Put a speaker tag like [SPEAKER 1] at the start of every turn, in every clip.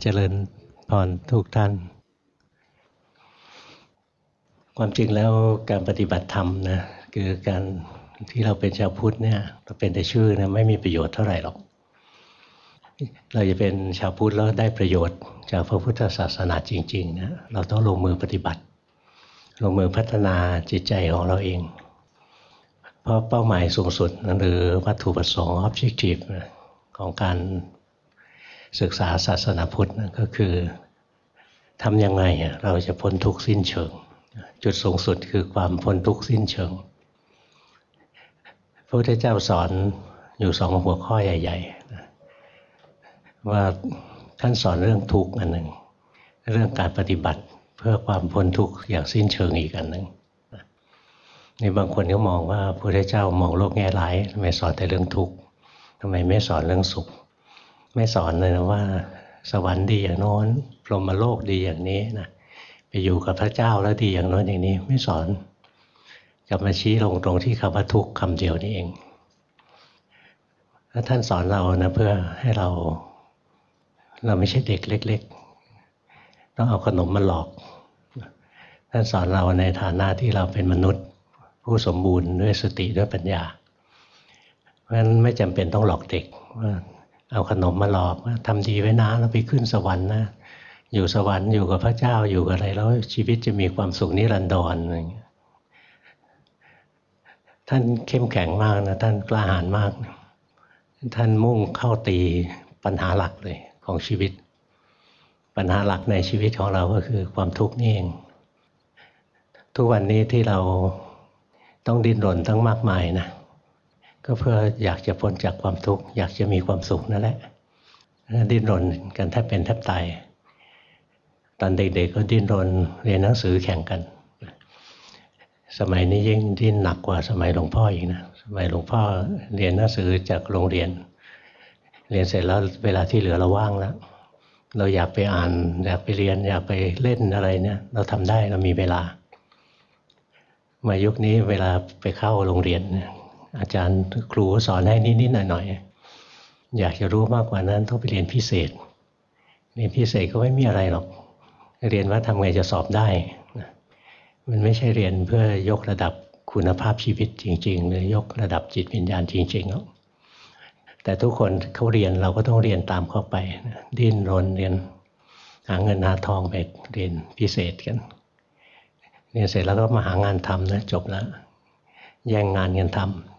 [SPEAKER 1] เจริญพรทุกท่าน ความจริงแล้วการปฏิบัติธรรมนะคือการที่เราเป็นชาวพุทธเนี่ยเราเป็นแต่ชื่อนะไม่มีประโยชน์เท่าไหร่หรอก เราจะเป็นชาวพุทธแล้วได้ประโยชน์ จากพระพุทธศาสนาจริงๆนะเราต้องลงมือปฏิบัติ ลงมือพัฒนาจิตใจของเราเอง เพราะเป้าหมายสูงสุดหรือวัตถุประสงค์ objective ของการ ศึกษาศาสนาพุทธก็คือทำยังไงเราจะพ้นทุกข์สิ้นเชิง จุดสูงสุดคือความพ้นทุกข์สิ้นเชิง พระพุทธเจ้าสอนอยู่สองหัวข้อใหญ่ ๆ ว่าท่านสอนเรื่องทุกข์อันหนึ่ง เรื่องการปฏิบัติเพื่อความพ้นทุกข์อย่างสิ้นเชิงอีกอันหนึ่งในบางคนก็มองว่าพระพุทธเจ้ามองโลกแง่ร้ายทำไมสอนแต่เรื่องทุกข์ทำไมไม่สอนเรื่องสุข ไม่สอนเลยนะว่า สวรรค์ดีอย่างโน้นพรหมโลกดีอย่างนี้นะไปอยู่กับพระเจ้าแล้วดีอย่างโน้นอย่างนี้ ไม่สอนกลับมาชี้ลงตรงที่คำว่าทุกข์คำเดียวนี่เองแล้วท่านสอนเรานะเพื่อให้เรา เราไม่ใช่เด็กเล็ก ๆ ต้องเอาขนมมาหลอก ท่านสอนเราในฐานะที่เราเป็นมนุษย์ ผู้สมบูรณ์ด้วยสติด้วยปัญญา เพราะฉะนั้นไม่จำเป็นต้องหลอกเด็กว่า เอาขนมมาหลอกว่าทำดีไว้นะแล้วไปขึ้นสวรรค์นะอยู่สวรรค์อยู่กับพระเจ้าอยู่กับอะไรแล้วชีวิตจะมีความสุขนิรันดรอะไรเงี้ยท่านเข้มแข็งมากนะท่านกล้าหาญมาก ท่านมุ่งเข้าตีปัญหาหลักเลยของชีวิต ปัญหาหลักในชีวิตของเราก็คือความทุกข์นี่เอง ทุกวันนี้ที่เราต้องดิ้นรนทั้งมากมายนะ ก็เพื่ออยากจะพ้นจากความทุกข์อยากจะมีความสุขนั่นแหละดิ้นรนกันแทบเป็นแทบตายตอนเด็กๆก็ดิ้นรนเรียนหนังสือแข่งกัน สมัยนี้ยิ่งดิ้นหนักกว่าสมัยหลวงพ่ออีกนะสมัยหลวงพ่อเรียนหนังสือจากโรงเรียน เรียนเสร็จแล้วเวลาที่เหลือเราว่างแล้วเราอยากไปอ่านอยากไปเรียนอยากไปเล่นอะไรเนี่ย เราทำได้เรามีเวลา มายุคนี้เวลาไปเข้าโรงเรียนเนี่ย อาจารย์ครูสอนให้นิดๆหน่อยๆอยากจะรู้มากกว่านั้นต้องไปเรียนพิเศษ เรียนพิเศษก็ไม่มีอะไรหรอก เรียนว่าทำไงจะสอบได้มันไม่ใช่เรียนเพื่อยกระดับคุณภาพชีวิตจริงๆหรือยกระดับจิตวิญญาณจริงๆหรอกแต่ทุกคนเขาเรียนเราก็ต้องเรียนตามเข้าไป ดิ้นรนเรียนหาเงินหาทองไปเรียนพิเศษกันเรียนเสร็จแล้วก็มาหางานทำนะจบแล้วแย่งงานกันทำ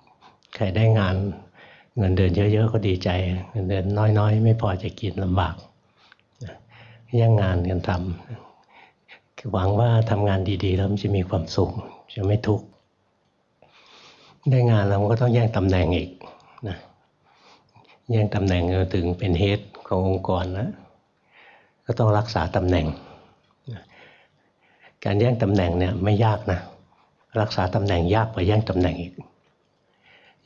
[SPEAKER 1] ใครได้งานเงินเดือนเยอะ ๆ ก็ดีใจ เงินเดือนน้อย ๆ ไม่พอจะกินลำบากแย่งงานกันทำหวังว่าทำงานดีๆ แล้วมันจะมีความสุข จะไม่ทุกข์ได้งานแล้วมันก็ต้องแย่งตำแหน่งอีกนะแย่งตำแหน่งถึงเป็นเฮดขององค์กรนะก็ต้องรักษาตำแหน่ง การแย่งตำแหน่งเนี่ยไม่ยากนะ รักษาตำแหน่งยากกว่าแย่งตำแหน่งอีก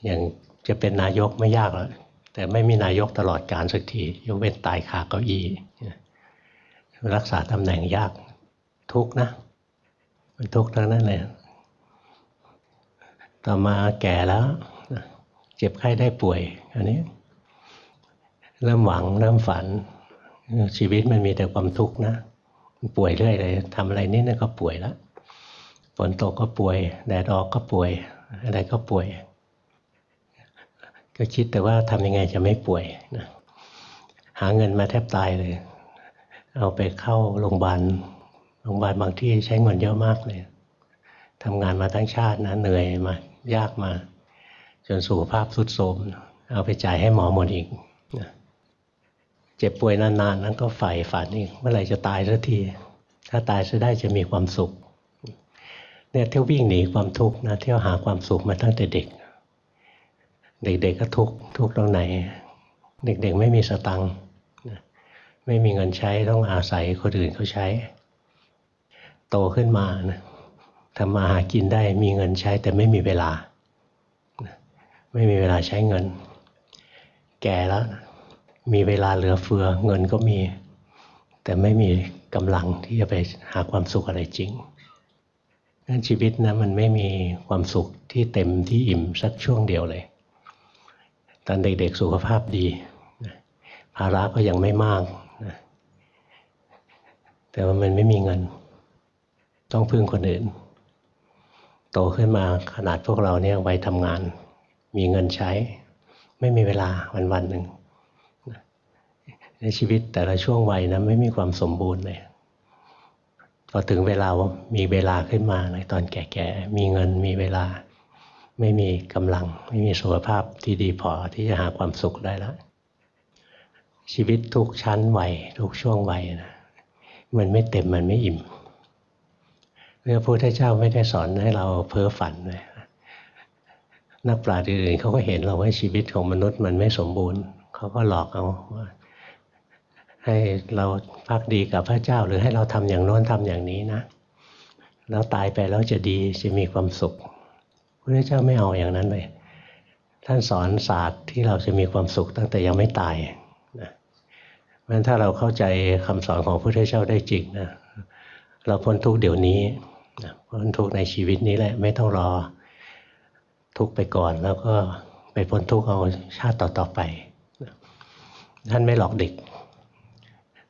[SPEAKER 1] อย่างจะเป็นนายกไม่ยากหรอกแต่ไม่มีนายกตลอดการสักทียกเว้นตายคาเก้าอี้รักษาตำแหน่งยากทุกนะ มันทุกทั้งนั้นเลยต่อมาแก่แล้ว เจ็บไข้ได้ป่วย อันนี้ เริ่มหวังเริ่มฝัน ชีวิตมันมีแต่ความทุกข์นะป่วยเรื่อยเลยทำอะไรนิดนึงก็ป่วยแล้วฝนตกก็ป่วย แดดออกก็ป่วย อะไรก็ป่วย ก็คิดแต่ว่าทำยังไงจะไม่ป่วยนะหาเงินมาแทบตายเลย เอาไปเข้าโรงพยาบาลโรงพยาบาลบางที่ใช้เงินเยอะมากเลยทำงานมาทั้งชาตินะเหนื่อยมายากมา จนสุขภาพทรุดโทรมเอาไปจ่ายให้หมอหมดอีกเจ็บป่วยนานๆนั้นก็ใฝ่ฝันอีกเมื่อไหร่จะตายสักที ถ้าตายจะได้จะมีความสุขเนี่ยเที่ยววิ่งหนีความทุกข์นะเที่ยวหาความสุขมาตั้งแต่เด็ก เด็กๆก็ทุกทุกตรงไหน เด็กๆไม่มีสตังค์ไม่มีเงินใช้ต้องอาศัยคนอื่นเขาใช้ โตขึ้นมานะทำมาหากินได้มีเงินใช้แต่ไม่มีเวลา ไม่มีเวลาใช้เงิน แก่แล้ว มีเวลาเหลือเฟือเงินก็มี แต่ไม่มีกำลังที่จะไปหาความสุขอะไรจริงนั้นชีวิตนะมันไม่มีความสุขที่เต็มที่อิ่มสักช่วงเดียวเลย ตอนเด็กๆสุขภาพดีภาระก็ยังไม่มากแต่ว่ามันไม่มีเงิน ต้องพึ่งคนอื่น โตขึ้นมาขนาดพวกเราเนี่ยวัยทำงาน มีเงินใช้ ไม่มีเวลาวันวันหนึ่งในชีวิตแต่ละช่วงวัยนะไม่มีความสมบูรณ์เลยพอถึงเวลาว่ามีเวลาขึ้นมาในตอนแก่ๆมีเงินมีเวลา ไม่มีกำลัง ไม่มีสุขภาพที่ดีพอที่จะหาความสุขได้แล้ว ชีวิตทุกชั้นวัยทุกช่วงวัยนะมันไม่เต็มมันไม่อิ่มเรื่อพระพุทธเจ้าไม่ได้สอนให้เราเพ้อฝันเลยนักปราชญ์อื่นเขาก็เห็นเราว่าชีวิตของมนุษย์มันไม่สมบูรณ์ เขาก็หลอกเอาว่าให้เราพักดีกับพระเจ้า หรือให้เราทำอย่างโน้นทำอย่างนี้นะ แล้วตายไปแล้วจะดีจะมีความสุข พระเจ้าไม่เอาอย่างนั้นเลย ท่านสอนศาสตร์ที่เราจะมีความสุขตั้งแต่ยังไม่ตายนะเพราะฉะนั้นถ้าเราเข้าใจคำสอนของพระพุทธเจ้าได้จริงนะเราพ้นทุกเดี๋ยวนี้นะพ้นทุกในชีวิตนี้แหละไม่ต้องรอทุกไปก่อน แล้วก็ไปพ้นทุกเอาชาติต่อๆไปนะท่านไม่หลอกเด็ก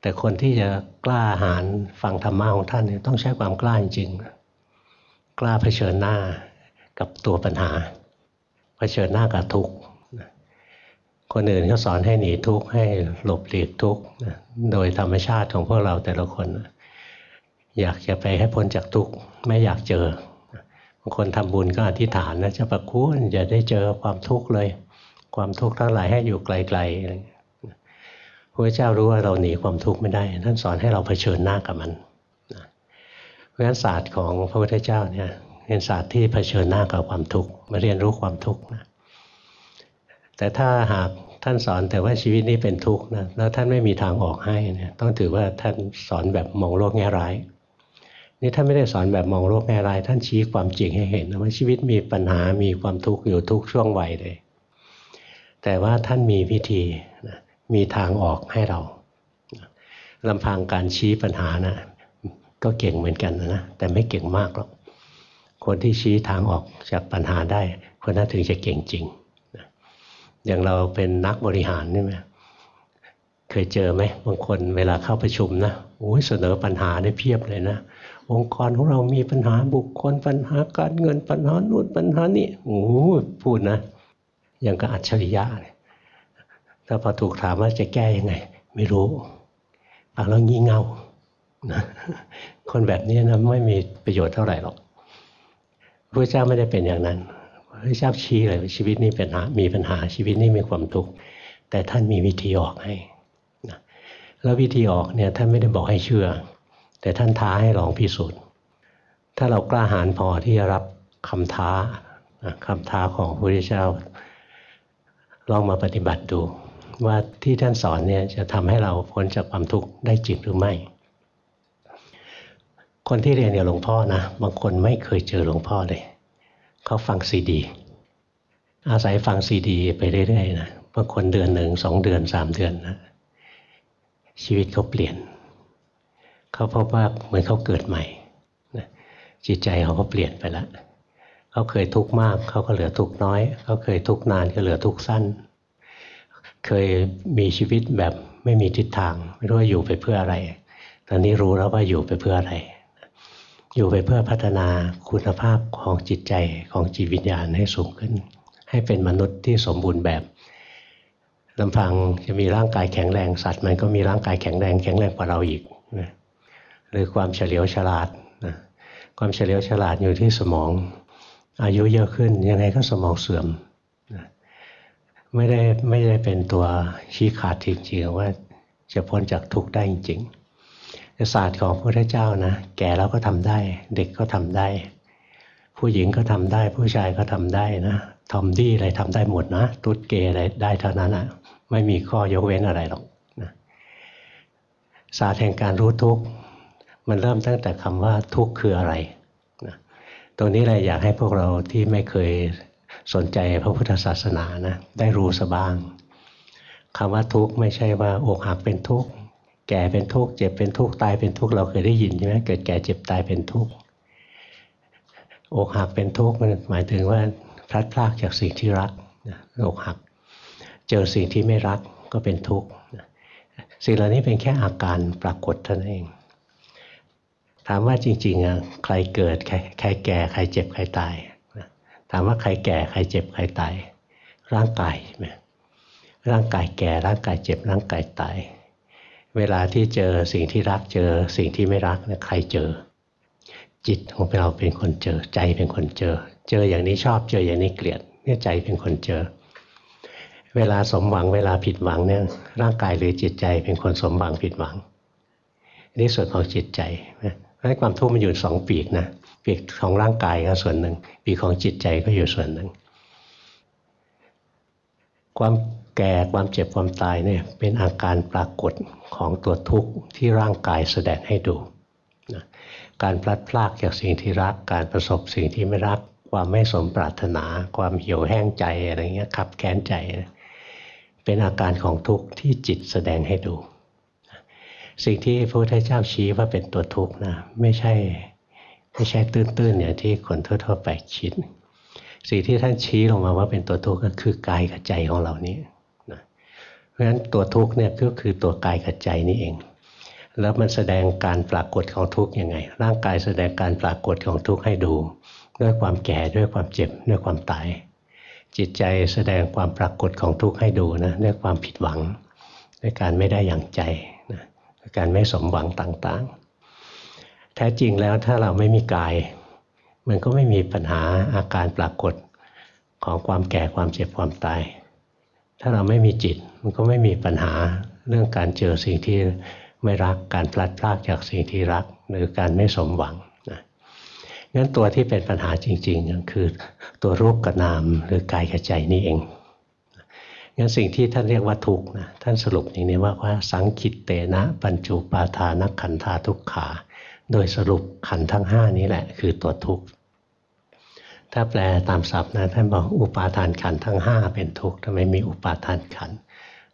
[SPEAKER 1] แต่คนที่จะกล้าหาญฟังธรรมะของท่านเนี่ยต้องใช้ความกล้าจริงๆกล้าเผชิญหน้า กับตัวปัญหาเผชิญหน้ากับทุกข์คนอื่นเขาสอนให้หนีทุกข์ให้หลบหลีกทุกข์โดยธรรมชาติของพวกเราแต่ละคน อยากจะไปให้พ้นจากทุกข์ไม่อยากเจอบางคนทำบุญก็อธิษฐานนะจะประคุณอย่าได้เจอความทุกข์เลย ความทุกข์ทั้งหลายให้อยู่ไกลๆอะไรพระเจ้ารู้ว่าเราหนีความทุกข์ไม่ได้ ท่านสอนให้เราเผชิญหน้ากับมันเพราะฉะนั้นศาสตร์ของพระพุทธเจ้าเนี่ย เป็นศาสตร์ที่เผชิญหน้ากับความทุกข์มาเรียนรู้ความทุกข์นะแต่ถ้าหากท่านสอนแต่ว่าชีวิตนี้เป็นทุกข์นะแล้วท่านไม่มีทางออกให้เนี่ยต้องถือว่าท่านสอนแบบมองโลกแง่ร้าย นี่ท่านไม่ได้สอนแบบมองโลกแง่ร้าย ท่านชี้ความจริงให้เห็นว่าชีวิตมีปัญหามีความทุกข์อยู่ทุกช่วงวัยเลย แต่ว่าท่านมีวิธีนะมีทางออกให้เราลำพังการชี้ปัญหานะก็เก่งเหมือนกันนะแต่ไม่เก่งมากหรอก คนที่ชี้ทางออกจากปัญหาได้ คนนั้นถึงจะเก่งจริงอย่างเราเป็นนักบริหารใช่ไหมเคยเจอไหมบางคนเวลาเข้าประชุมนะโอ้ยเสนอปัญหาได้เพียบเลยนะ องค์กรของเรามีปัญหาบุคคลปัญหาการเงินปัญหานู่นปัญหานี่โอ้พูดนะอย่างกับอัจฉริยะเลยถ้าพอถูกถามว่าจะแก้ยังไง ไม่รู้ฟังแล้วงี่เงานะคนแบบนี้นะไม่มีประโยชน์เท่าไหร่หรอก พระเจ้าไม่ได้เป็นอย่างนั้นพระเจ้าชี้เลยชีวิตนี้เป็นมีปัญหาชีวิตนี้มีความทุกข์แต่ท่านมีวิธีออกให้นะแล้ววิธีออกเนี่ยท่านไม่ได้บอกให้เชื่อ แต่ท่านท้าให้ลองพิสูจน์ ถ้าเรากล้าหาญพอที่จะรับคำท้าคำท้าของพระพุทธเจ้า ลองมาปฏิบัติดู ว่าที่ท่านสอนเนี่ยจะทำให้เราพ้นจากความทุกข์ได้จริงหรือไม่ คนที่เรียนกับหลวงพ่อนะ บางคนไม่เคยเจอหลวงพ่อเลย เขาฟังซีดี อาศัยฟังซีดี ไปเรื่อยๆนะ บางคนเดือนหนึ่งสองเดือนสามเดือนนะ ชีวิตเขาเปลี่ยน เขาพบว่าเหมือนเขาเกิดใหม่นะจิตใจเขาก็เปลี่ยนไปแล้วเขาเคยทุกข์มาก เขาก็เหลือทุกข์น้อย เขาเคยทุกข์นานก็เหลือทุกข์สั้น เคยมีชีวิตแบบไม่มีทิศทาง ไม่รู้ว่าอยู่ไปเพื่ออะไร ตอนนี้รู้แล้วว่าอยู่ไปเพื่ออะไร อยู่ไปเพื่อพัฒนาคุณภาพของจิตใจของจิตวิญญาณให้สูงขึ้น ให้เป็นมนุษย์ที่สมบูรณ์แบบลำพังจะมีร่างกายแข็งแรงสัตว์ มันก็มีร่างกายแข็งแรงแข็งแรงกว่าเราอีกนะหรือความเฉลียวฉลาดนะความเฉลียวฉลาดอยู่ที่สมอง อายุเยอะขึ้นยังไงก็สมองเสื่อมนะไม่ได้ไม่ได้เป็นตัวชี้ขาดจริงๆว่าจะพ้นจากทุกข์ได้จริงๆ ศาสตร์ของพระพุทธเจ้านะ แก่แล้วก็ทำได้ เด็กก็ทำได้ ผู้หญิงก็ทำได้ ผู้ชายก็ทำได้นะทอมดี้อะไรทำได้หมดนะตุ๊ดเกย์อะไรได้เท่านั้นอะไม่มีข้อยกเว้นอะไรหรอกนะศาสตร์แห่งการรู้ทุกข์มันเริ่มตั้งแต่คำว่าทุกข์คืออะไรนะตรงนี้เลยอยากให้พวกเราที่ไม่เคยสนใจพระพุทธศาสนานะได้รู้สบ้างคำว่าทุกข์ไม่ใช่ว่าอกหักเป็นทุกข์ แก่เป็นทุกข์เจ็บเป็นทุกข์ตายเป็นทุกข์เราเคยได้ยินใช่ไหมเกิดแก่เจ็บตายเป็นทุกข์อกหักเป็นทุกข์มันหมายถึงว่าพลัดพรากจากสิ่งที่รักอกหัก เจอสิ่งที่ไม่รักก็เป็นทุกข์สิ่งเหล่านี้เป็นแค่อาการปรากฏเท่านั้นเอง ถามว่าจริงๆอะใครเกิดใครใครแก่ใครเจ็บใครตายถามว่าใครแก่ใครเจ็บใครตาย ร่างกายใช่ไหมร่างกายแก่ร่างกายเจ็บร่างกายตาย เวลาที่เจอสิ่งที่รักเจอสิ่งที่ไม่รักเนี่ยใครเจอ จิตของเราเป็นคนเจอใจเป็นคนเจอ เจออย่างนี้ชอบเจออย่างนี้เกลียดเนี่ยใจเป็นคนเจอ เวลาสมหวังเวลาผิดหวังเนี่ยร่างกายหรือจิตใจเป็นคนสมหวังผิดหวังนี่ส่วนของจิตใจนะเพราะความทุกข์มันอยู่สองปีกนะปีกของร่างกายก็ส่วนหนึ่งปีกของจิตใจก็อยู่ส่วนหนึ่งความ แก่ความเจ็บความตายเนี่ยเป็นอาการปรากฏของตัวทุกข์ที่ร่างกายแสดงให้ดูนะการพลัดพรากจากสิ่งที่รักการประสบสิ่งที่ไม่รัก ความไม่สมปรารถนา ความเหี่ยวแห้งใจอะไรเงี้ยขับแค้นใจ เป็นอาการของทุกข์ที่จิตแสดงให้ดู สิ่งที่พระพุทธเจ้าชี้ว่าเป็นตัวทุกข์นะไม่ใช่ไม่ใช่ตื้นๆอย่างที่คนทั่วๆไปคิดสิ่งที่ท่านชี้ลงมาว่าเป็นตัวทุกข์ก็คือกายกับใจของเรานี้ ราะฉะนั้นตัวทุกข์เนี่ยก็คือตัวกายกับใจนี่เอง แล้วมันแสดงการปรากฏของทุกข์ยังไง ร่างกายแสดงการปรากฏของทุกข์ให้ดู ด้วยความแก่ด้วยความเจ็บด้วยความตาย จิตใจแสดงความปรากฏของทุกข์ให้ดูนะด้วยความผิดหวัง ด้วยการไม่ได้อย่างใจนะด้วยการไม่สมหวังต่างๆ แท้จริงแล้วถ้าเราไม่มีกาย มันก็ไม่มีปัญหาอาการปรากฏของความแก่ความเจ็บความตาย ถ้าเราไม่มีจิตมันก็ไม่มีปัญหาเรื่องการเจอสิ่งที่ไม่รักการพลัดพรากจากสิ่งที่รัก หรือการไม่สมหวังนะงั้นตัวที่เป็นปัญหาจริงๆก็คือตัวรูปกับนามหรือกายกับใจนี่เองงั้นสิ่งที่ท่านเรียกว่าทุกข์นะท่านสรุปอย่างนี้ว่าว่าสังคิตเตนะ ปัญจุปาทานขันธาทุกขา โดยสรุปขันทั้งห้านี้แหละ คือตัวทุกข์ ถ้าแปลตามศัพท์นะท่านบอกอุปาทานขันทั้งห้าเป็นทุกข์ทำไมมีอุปาทานขัน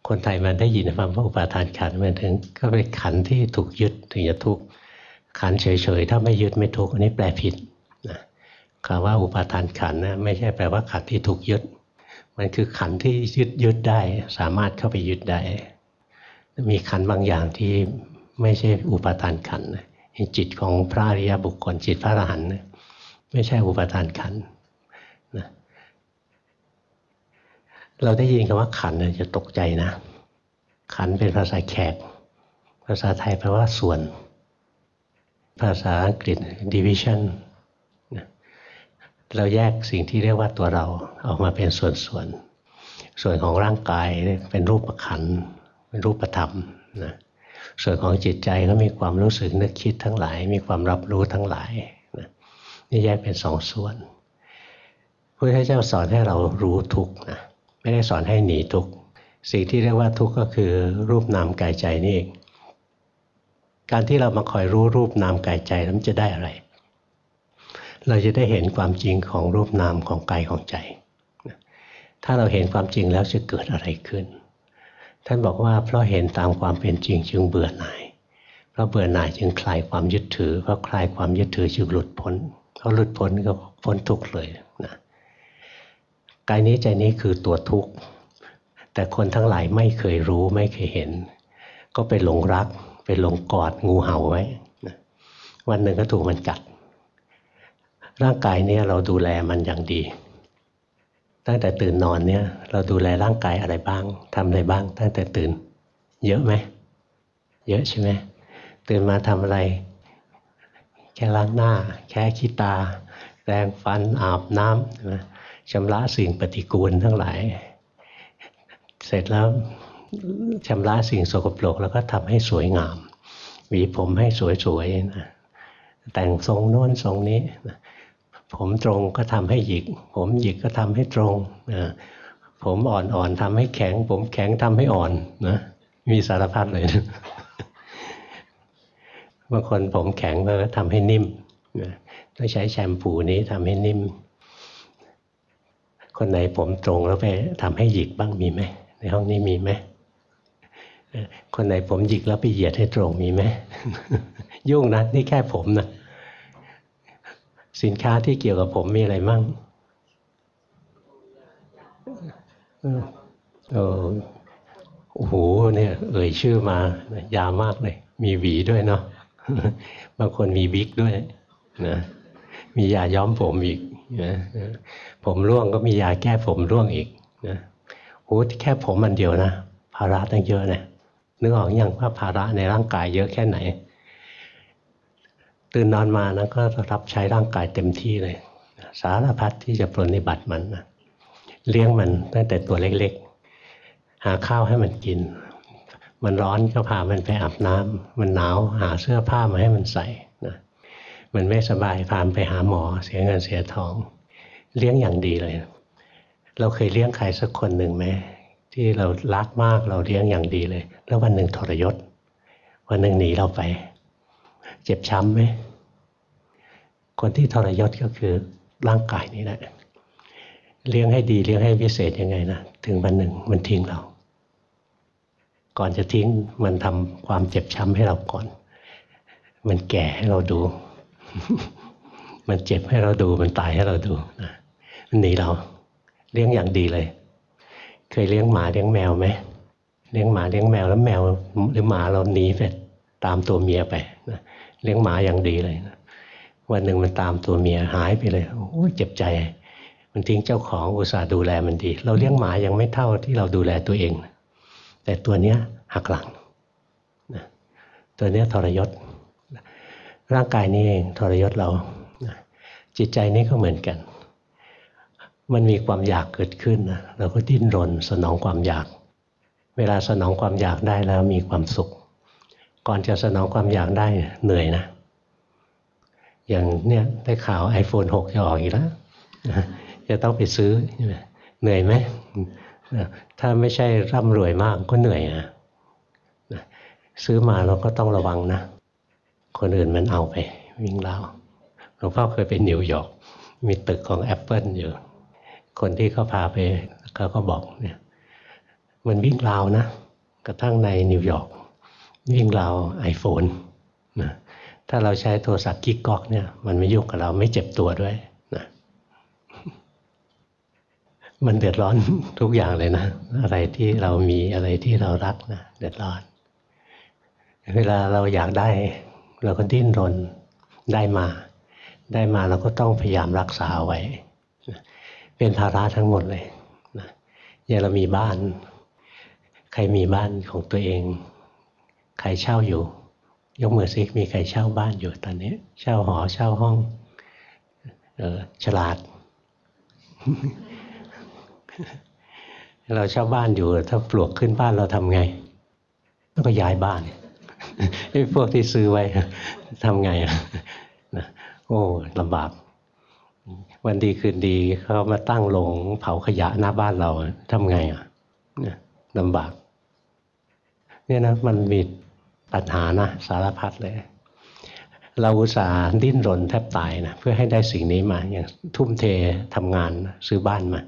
[SPEAKER 1] คนไทยมันได้ยินคำว่าอุปาทานขันมันถึงก็เป็นขันที่ถูกยึดถึงจะทุกข์ขันเฉยๆถ้าไม่ยึดไม่ทุกข์อันนี้แปลผิดนะคำว่าอุปาทานขันนะไม่ใช่แปลว่าขันที่ถูกยึด มันคือขันที่ยึดยึดได้ สามารถเข้าไปยึดได้ มีขันบางอย่างที่ไม่ใช่อุปาทานขันนะจิตของพระอริยบุคคลจิตพระอรหันต์นะ ไม่ใช่อุปทานขันนะเราได้ยินคำว่าขันจะตกใจนะ ขันเป็นภาษาแขก ภาษาไทยแปลว่าส่วน ภาษาอังกฤษ division นะเราแยกสิ่งที่เรียกว่าตัวเราออกมาเป็นส่วนๆส่วนของร่างกายเป็นรูปขันเป็นรูปธรรมนะส่วนของจิตใจก็มีความรู้สึกนึกคิดทั้งหลาย มีความรับรู้ทั้งหลาย นี่แยกเป็นสองส่วนพระพุทธเจ้าสอนให้เรารู้ทุกนะไม่ได้สอนให้หนีทุกสิ่งที่เรียกว่าทุกก็คือรูปนามกายใจนี่เองการที่เรามาคอยรู้รูปนามกายใจแล้วมันจะได้อะไร เราจะได้เห็นความจริงของรูปนามของกายของใจถ้าเราเห็นความจริงแล้วจะเกิดอะไรขึ้น ท่านบอกว่าเพราะเห็นตามความเป็นจริงจึงเบื่อหน่าย เพราะเบื่อหน่ายจึงคลายความยึดถือ เพราะคลายความยึดถือจึงหลุดพ้น เพราหลุดพ้นก็พ้นทุกข์เลยนะกายนี้ใจนี้คือตัวทุกข์ แต่คนทั้งหลายไม่เคยรู้ไม่เคยเห็น ก็ไปหลงรัก ไปหลงกอดงูเห่าไว้นะวันหนึ่งก็ถูกมันกัด ร่างกายเนี่ยเราดูแลมันอย่างดี ตั้งแต่ตื่นนอนเนี่ยเราดูแลร่างกายอะไรบ้างทำอะไรบ้าง ตั้งแต่ตื่น เยอะไหมเยอะใช่ไหมตื่นมาทำอะไร แค่ล้างหน้า แค่ขี้ตา แรงฟันอาบน้ำใช่ไหมชำระสิ่งปฏิกูลทั้งหลาย เสร็จแล้วชำระสิ่งสกปรกแล้วก็ทำให้สวยงามหวีผมให้สวยๆนะแต่งทรงโน้นทรงนี้นะผมตรงก็ทำให้หยิก ผมหยิกก็ทำให้ตรงนะผมอ่อนๆทำให้แข็ง ผมแข็งทำให้อ่อนนะมีสารพัดเลยนะ บางคนผมแข็งก็ทำให้นิ่มนะต้องใช้แชมพูนี้ทำให้นิ่ม คนไหนผมตรงแล้วไปทำให้หยิกบ้างมีไหมในห้องนี้มีไหมคนไหนผมหยิกแล้วไปเหยียดให้ตรงมีไหมยุ่งนะนี่แค่ผมนะสินค้าที่เกี่ยวกับผมมีอะไรมั่งโอ้โหเนี่ย เอ่ยชื่อมายาวมากเลย มีหวีด้วยเนาะ บางคนมีวิกด้วยนะมียาย้อมผมอีกนะผมร่วงก็มียาแก้ผมร่วงอีกนะโอ้แค่ผมมันเดียวนะภาระตั้งเยอะนะนึกออกอยังว่าภาระในร่างกายเยอะแค่ไหน ตื่นนอนมานะก็รับใช้ร่างกายเต็มที่เลย สารพัดที่จะปรนิบัติมันนะเลี้ยงมันตั้งแต่ตัวเล็กๆ หาข้าวให้มันกิน มันร้อนก็พามันไปอาบน้ำมันหนาวหาเสื้อผ้ามาให้มันใส่นะมันไม่สบายพามไปหาหมอเสียเงินเสียทอง เลี้ยงอย่างดีเลย เราเคยเลี้ยงใครสักคนหนึ่งไหมที่เรารักมากเราเลี้ยงอย่างดีเลย แล้ววันหนึ่งทรยศ วันหนึ่งหนีเราไป เจ็บช้ำไหมคนที่ทรยศก็คือร่างกายนี่แหละเลี้ยงให้ดีเลี้ยงให้พิเศษยังไงนะถึงวันหนึ่งมันทิ้งเรา ก่อนจะทิ้งมันทำความเจ็บช้ำให้เราก่อน มันแก่ให้เราดู มันเจ็บให้เราดู มันตายให้เราดูนะมันหนีเรา เลี้ยงอย่างดีเลย เคยเลี้ยงหมาเลี้ยงแมวไหมเลี้ยงหมาเลี้ยงแมวแล้วแมวหรือหมาเราหนีไปตามตัวเมียไปนะเลี้ยงหมาอย่างดีเลยนะวันหนึ่งมันตามตัวเมียหายไปเลยโอ้เจ็บใจ มันทิ้งเจ้าของอุตส่าห์ดูแลมันดี เราเลี้ยงหมายังไม่เท่าที่เราดูแลตัวเอง แต่ตัวเนี้ยหักหลังนะตัวเนี้ยทรยศ ร่างกายนี้เองทรยศเรานะจิตใจนี้ก็เหมือนกัน มันมีความอยากเกิดขึ้นนะเราก็ดิ้นรนสนองความอยาก เวลาสนองความอยากได้แล้วมีความสุข ก่อนจะสนองความอยากได้เหนื่อยนะ อย่างเนี่ยได้ข่าว iPhone 6 จะออกอีกแล้วจะต้องไปซื้อเหนื่อยไหม ถ้าไม่ใช่ร่ำรวยมากก็เหนื่อยนะซื้อมาเราก็ต้องระวังนะ คนอื่นมันเอาไปวิ่งราวหลวงพ่อเคยไปนิวยอร์กมีตึกของ Apple อยู่ คนที่เขาพาไปเขาก็บอกเนี่ยมันวิ่งราวนะ กระทั่งในนิวยอร์กวิ่งราว iPhone นะถ้าเราใช้โทรศัพท์กิ๊กก๊อกเนี่ยมันไม่ยุ่งกับเราไม่เจ็บตัวด้วยนะ มันเดือดร้อนทุกอย่างเลยนะ อะไรที่เรามีอะไรที่เรารักนะเดือดร้อน เวลาเราอยากได้ เราก็ดิ้นรนได้มา ได้มาเราก็ต้องพยายามรักษาไว้ เป็นภาระทั้งหมดเลยนะอย่างเรามีบ้าน ใครมีบ้านของตัวเอง ใครเช่าอยู่ ยกมือซิมีใครเช่าบ้านอยู่ตอนนี้ เช่าหอเช่าห้อง เออฉลาด เราเช่าบ้านอยู่ถ้าปลวกขึ้นบ้านเราทำไงแล้วก็ย้ายบ้านไอ้พวกที่ซื้อไว้ทำไงอะนะโอ้ลำบาก วันดีคืนดีเขามาตั้งลงเผาขยะหน้าบ้านเราทำไงอะลำบาก เนี่ยนะมันมีปัญหานะสารพัดเลย เราอุตส่าห์ดิ้นรนแทบตายนะเพื่อให้ได้สิ่งนี้มาอย่างทุ่มเททำงานซื้อบ้านมา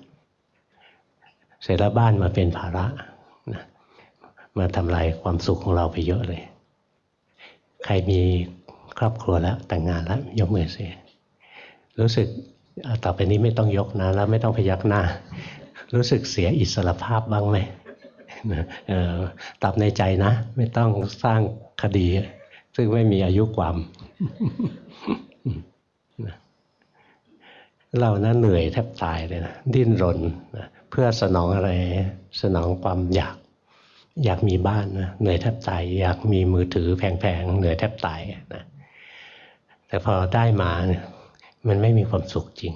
[SPEAKER 1] เสร็จแล้วบ้านมาเป็นภาระนะมาทำลายความสุขของเราไปเยอะเลย ใครมีครอบครัวแล้วแต่งงานแล้วยกมือเสียรู้สึกต่อไปนี้ไม่ต้องยกนะแล้วไม่ต้องพยักหน้า รู้สึกเสียอิสรภาพบ้างไหมตอบในใจนะ ไม่ต้องสร้างคดี ซึ่งไม่มีอายุความเรานะเหนื่อยแทบตายเลยนะดิ้นรนนะ เพื่อสนองอะไรสนองความอยาก อยากมีบ้านนะเหนื่อยแทบตายอยากมีมือถือแพงๆเหนื่อยแทบตายนะแต่พอได้มาเนี่ยมันไม่มีความสุขจริง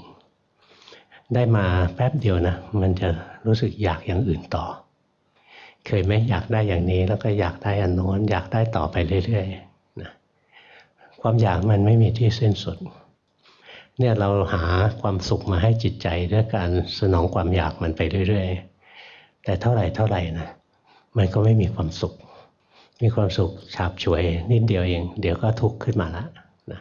[SPEAKER 1] ได้มาแป๊บเดียวนะมันจะรู้สึกอยากอย่างอื่นต่อ เคยไหมอยากได้อย่างนี้แล้วก็อยากได้อันโน้นอยากได้ต่อไปเรื่อยๆนะความอยากมันไม่มีที่สิ้นสุด เนี่ยเราหาความสุขมาให้จิตใจด้วยการสนองความอยากมันไปเรื่อยๆ แต่เท่าไหร่เท่าไหร่นะมันก็ไม่มีความสุข มีความสุขฉาบฉวยนิดเดียวเอง เดี๋ยวก็ทุกข์ขึ้นมาละนะ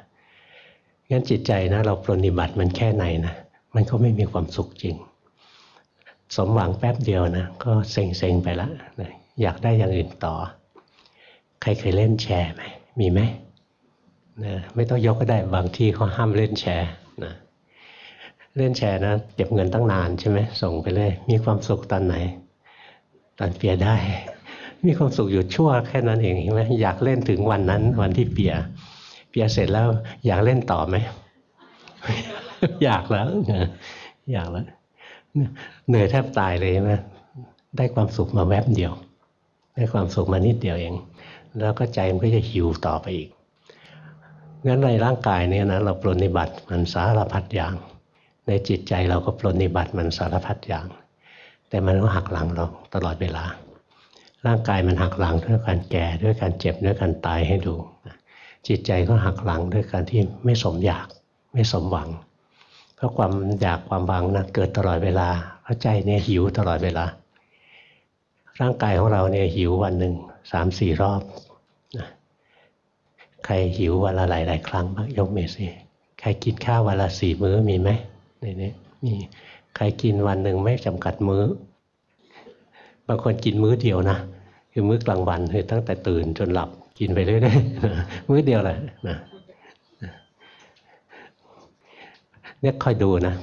[SPEAKER 1] งั้นจิตใจนะเราปรนิบัติมันแค่ไหนนะมันก็ไม่มีความสุขจริง สมหวังแป๊บเดียวนะก็เซ็งๆไปละนะอยากได้อย่างอื่นต่อ ใครเคยเล่นแชร์ไหมมีไหมนะไม่ต้องยกก็ได้บางที่เขาห้ามเล่นแชร์ เล่นแชร์นะเก็บเงินตั้งนานใช่ไหมส่งไปเลย มีความสุขตอนไหน ตอนเปียได้ มีความสุขอยู่ชั่วแค่นั้นเองเห็นไหมอยากเล่นถึงวันนั้น วันที่เปีย เปียเสร็จแล้ว อยากเล่นต่อไหมอยากแล้วอยากแล้วเหนื่อยแทบตายเลยไหมได้ความสุขมาแวบเดียว ได้ความสุขมานิดเดียวเอง แล้วก็ใจมันก็จะหิวต่อไปอีกงั้นในร่างกายเนี่ยนะเราปรนิบัติมันสารพัดอย่าง ในจิตใจเราก็ปรนิบัติมันสารพัดอย่าง แต่มันก็หักหลังเราตลอดเวลา ร่างกายมันหักหลังด้วยการแก่ด้วยการเจ็บด้วยการตายให้ดู จิตใจก็หักหลังด้วยการที่ไม่สมอยากไม่สมหวัง เพราะความอยากความหวังนะเกิดตลอดเวลาเพราะใจเนี่ยหิวตลอดเวลา ร่างกายของเราเนี่ยหิววันหนึ่งสามสี่รอบใครหิววันละหลายหลายครั้งบ้างยกมือสิใครกินข้าววันละสี่มื้อมีไหม ในนี้มีใครกินวันหนึ่งไม่จำกัดมื้อ บางคนกินมื้อเดียวนะคือมื้อกลางวันคือตั้งแต่ตื่นจนหลับกินไปเรื่อยๆมื้อเดียวแหละนะเนี่ยคอยดูนะ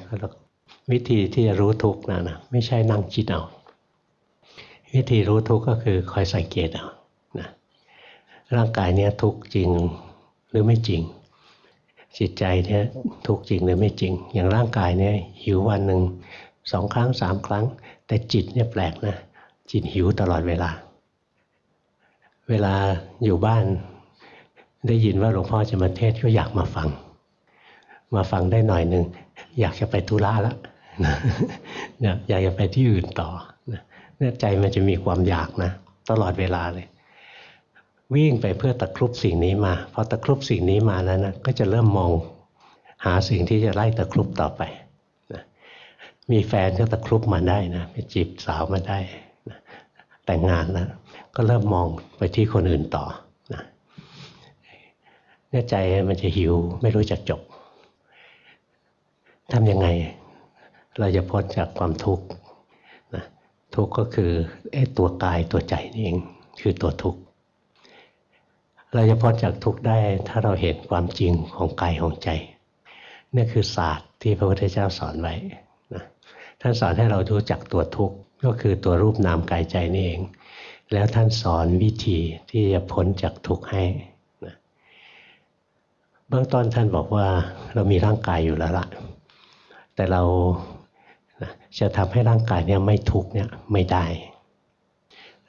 [SPEAKER 1] วิธีที่จะรู้ทุกนะนะไม่ใช่นั่งจิตเอาวิธีรู้ทุกก็คือคอยสังเกตเอานะร่างกายเนี้ยทุกจริงหรือไม่จริง จิตใจเนี้ยทุกจริงหรือไม่จริง อย่างร่างกายเนี้ยหิววันหนึ่งสองครั้งสามครั้ง แต่จิตเนี่ยแปลกนะจิตหิวตลอดเวลา เวลาอยู่บ้าน ได้ยินว่าหลวงพ่อจะมาเทศก็อยากมาฟัง มาฟังได้หน่อยหนึ่งอยากจะไปธุระล้วอยากจะไปที่อื่นต่อเนี่ยใจมันจะมีความอยากนะ ตลอดเวลาเลย วิ่งไปเพื่อตะครุบสิ่งนี้มาพอตะครุบสิ่งนี้มาแล้วนะก็จะเริ่มมองหาสิ่งที่จะไล่ตะครุบต่อไปนะมีแฟนก็ตะครุบมาได้นะไปจีบสาวมาได้นะแต่งงานแล้วก็เริ่มมองไปที่คนอื่นต่อนะเนี่ยใจมันจะหิวไม่รู้จักจบทำยังไง เราจะพ้นจากความทุกข์ทุกข์ก็คือไอ้ตัวกายตัวใจนี่เองคือตัวทุกข์ เราจะพ้นจากทุกข์ได้ถ้าเราเห็นความจริงของกายของใจนี่คือศาสตร์ที่พระพุทธเจ้าสอนไว้นะท่านสอนให้เรารู้จักตัวทุกข์ก็คือตัวรูปนามกายใจนี่เอง แล้วท่านสอนวิธีที่จะพ้นจากทุกข์ให้นะเบื้องต้นท่านบอกว่าเรามีร่างกายอยู่แล้วละแต่เราจะทำให้ร่างกายเนี่ยไม่ทุกเนี่ยไม่ได้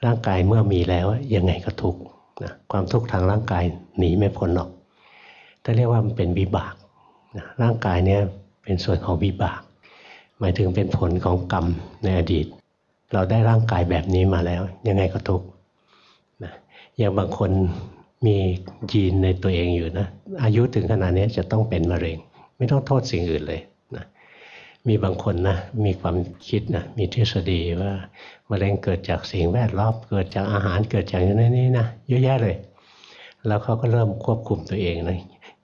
[SPEAKER 1] ร่างกายเมื่อมีแล้วยังไงก็ทุก นะความทุกข์ทางร่างกายหนีไม่พ้นหรอกถ้าเรียกว่ามันเป็นวิบากนะร่างกายเนี่ยเป็นส่วนของวิบาก หมายถึงเป็นผลของกรรมในอดีต เราได้ร่างกายแบบนี้มาแล้ว ยังไงก็ทุกข์นะอย่างบางคนมียีนในตัวเองอยู่นะอายุถึงขนาดนี้จะต้องเป็นมะเร็ง ไม่ต้องโทษสิ่งอื่นเลย มีบางคนนะมีความคิดนะมีทฤษฎีว่ามะเร็งเกิดจากสิ่งแวดล้อมเกิดจากอาหารเกิดจากอย่างนี้นะเยอะแยะเลย แล้วเขาก็เริ่มควบคุมตัวเองนะ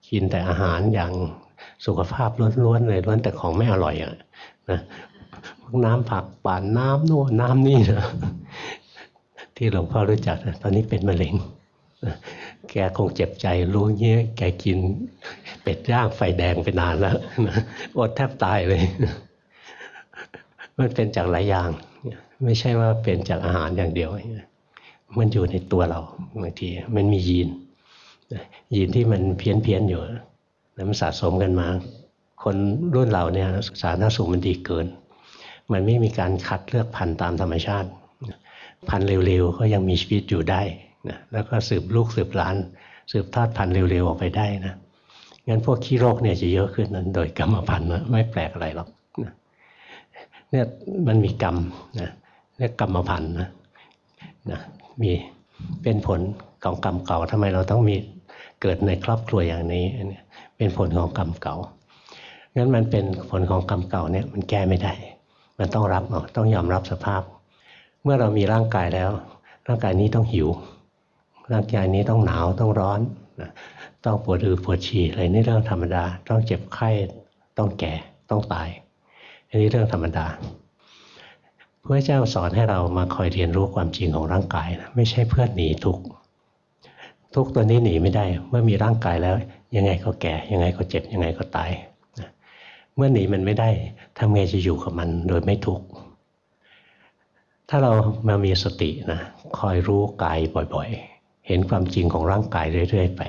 [SPEAKER 1] กินแต่อาหารอย่างสุขภาพล้วนๆเลยล้วนแต่ของไม่อร่อยอะนะน้ำผักปานน้ำโน่นน้ำนี่นะที่หลวงพ่อรู้จักนะตอนนี้เป็นมะเร็งแกคงเจ็บใจรู้เงี้ยแกกิน เป็ดย่างไฟแดงไปนานแล้วอดแทบตายเลย มันเป็นจากหลายอย่าง ไม่ใช่ว่าเป็นจากอาหารอย่างเดียว มันอยู่ในตัวเราบางที มันมียีน ยีนที่มันเพี้ยนเพียนอยู่แล้วมันสะสมกันมา คนรุ่นเราเนี่ยสาธารณสุขมันดีเกิน มันไม่มีการคัดเลือกพันธุ์ตามธรรมชาติ พันธุ์เร็วๆก็ยังมีชีวิตอยู่ได้นะแล้วก็สืบลูกสืบหลาน สืบทอดพันธุ์เร็วๆออกไปได้นะ งั้นพวกขี้โรคเนี่ยจะเยอะขึ้นนั้นโดยกรรมพันธุ์นะไม่แปลกอะไรหรอกเนี่ยมันมีกรรมนะเรียกกรรมพันธุ์นะนะมีเป็นผลของกรรมเก่าทำไมเราต้องมีเกิดในครอบครัวอย่างนี้เป็นผลของกรรมเก่างั้นมันเป็นผลของกรรมเก่าเนี่ยมันแก้ไม่ได้ มันต้องรับต้องยอมรับสภาพ เมื่อเรามีร่างกายแล้ว ร่างกายนี้ต้องหิว ร่างกายนี้ต้องหนาวต้องร้อน ต้องปวดอือปวดฉี่อะไรนี่เรื่องธรรมดา ต้องเจ็บไข้ต้องแก่ต้องตาย อันนี้เรื่องธรรมดาพระเจ้าสอนให้เรามาคอยเรียนรู้ความจริงของร่างกายนะไม่ใช่เพื่อหนีทุกทุกตัวนี้หนีไม่ได้ เมื่อมีร่างกายแล้ว ยังไงก็แก่ยังไงก็เจ็บยังไงก็ตายเมื่อหนีมันไม่ได้ทำไงจะอยู่กับมันโดยไม่ทุกข์ถ้าเรามามีสตินะคอยรู้กายบ่อยๆ เห็นความจริงของร่างกายเรื่อย ๆ ไป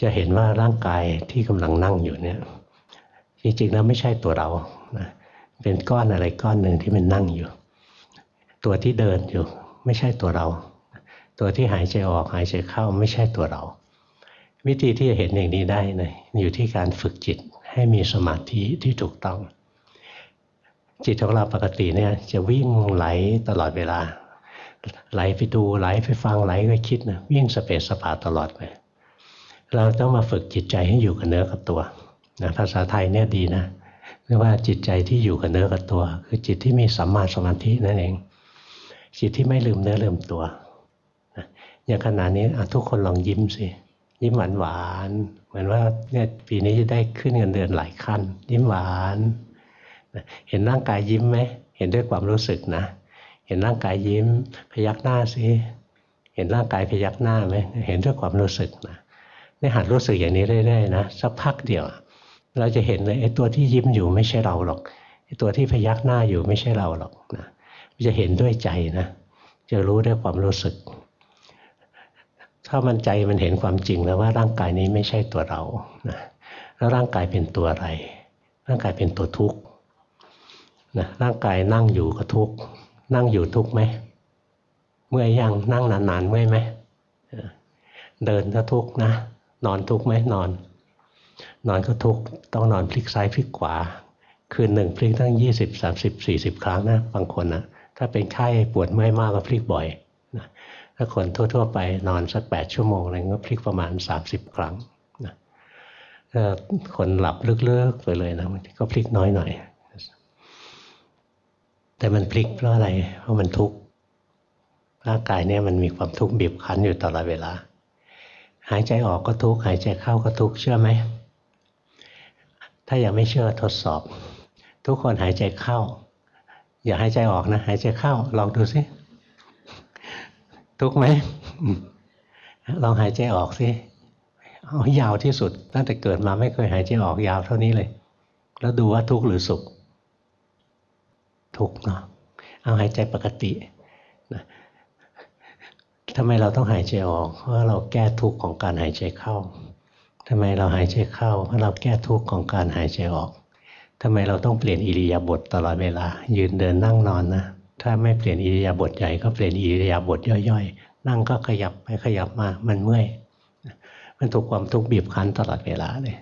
[SPEAKER 1] จะเห็นว่าร่างกายที่กำลังนั่งอยู่เนี่ย จริงๆแล้วไม่ใช่ตัวเรานะเป็นก้อนอะไรก้อนหนึ่งที่มันนั่งอยู่ ตัวที่เดินอยู่ ไม่ใช่ตัวเรา ตัวที่หายใจออกหายใจเข้าไม่ใช่ตัวเรา วิธีที่จะเห็นอย่างนี้ได้นะอยู่ที่การฝึกจิตให้มีสมาธิที่ถูกต้อง จิตของเราปกติเนี่ยจะวิ่งไหลตลอดเวลา ไหลไปดูไหลไปฟังไหลไปคิดนะวิ่งสเปสสปาตลอดเลย เราต้องมาฝึกจิตใจให้อยู่กับเนื้อกับตัวนะภาษาไทยเนี่ยดีนะเรียกว่าจิตใจที่อยู่กับเนื้อกับตัว คือจิตที่มีสัมมาสมาธินั่นเอง จิตที่ไม่ลืมเนื้อลืมตัวนะอย่างขณะนี้ทุกคนลองยิ้มสิยิ้มหวานหวานเหมือนว่าเนี่ยปีนี้จะได้ขึ้นเงินเดือนหลายขั้น ยิ้มหวานเห็นร่างกายยิ้มไหมเห็นด้วยความรู้สึกนะ เห็นร่างกายยิ้ม พยักหน้าสิเห็นร่างกายพยักหน้าไหมเห็นด้วยความรู้สึกนะ นี่หัดรู้สึกอย่างนี้เรื่อยๆนะสักพักเดียว เราจะเห็นเลยไอ้ตัวที่ยิ้มอยู่ไม่ใช่เราหรอกไอ้ตัวที่พยักหน้าอยู่ไม่ใช่เราหรอกนะจะเห็นด้วยใจนะจะรู้ด้วยความรู้สึก ถ้ามันใจมันเห็นความจริงแล้วว่าร่างกายนี้ไม่ใช่ตัวเรานะแล้วร่างกายเป็นตัวอะไร ร่างกายเป็นตัวทุกข์นะร่างกายนั่งอยู่ก็ทุกข์นั่งอยู่ทุกข์ไหมเมื่อยยังนั่งนานๆเมื่อยไหมเดินก็ทุกข์นะ นอนทุกไหมนอน นอนก็ทุกต้องนอนพลิกซ้ายพลิกขวา คืนหนึ่งพลิกตั้งยี่สิบสามสิบสี่สิบครั้งนะบางคนนะถ้าเป็นไข้ปวดเมื่อยมากก็พลิกบ่อยนะถ้าคนทั่ว ๆ ไปนอนสักแปดชั่วโมงอะไรก็พลิกประมาณสามสิบครั้งนะถ้าคนหลับลึกๆไปเลยนะก็พลิกน้อยหน่อยแต่มันพลิกเพราะอะไร เพราะมันทุกข์ร่างกายเนี่ยมันมีความทุกข์บีบคั้นอยู่ตลอดเวลา หายใจออกก็ทุกข์หายใจเข้าก็ทุกข์เชื่อไหม ถ้ายังไม่เชื่อทดสอบ ทุกคนหายใจเข้า อย่าหายใจออกนะหายใจเข้า ลองดูสิทุกข์ไหมลองหายใจออกสิเอายาวที่สุด ตั้งแต่เกิดมาไม่เคยหายใจออกยาวเท่านี้เลย แล้วดูว่าทุกข์หรือสุข ทุกข์เนาะเอาหายใจปกตินะ ทำไมเราต้องหายใจออกเพราะเราแก้ทุกข์ของการหายใจเข้าทำไมเราหายใจเข้าเพราะเราแก้ทุกข์ของการหายใจออกทำไมเราต้องเปลี่ยนอิริยาบถตลอดเวลา ยืนเดินนั่งนอนนะถ้าไม่เปลี่ยนอิริยาบถใหญ่ก็เปลี่ยนอิริยาบถย่อยๆ นั่งก็ขยับไปขยับมามันเมื่อย มันถูกความทุกข์บีบคั้นตลอดเวลาเลย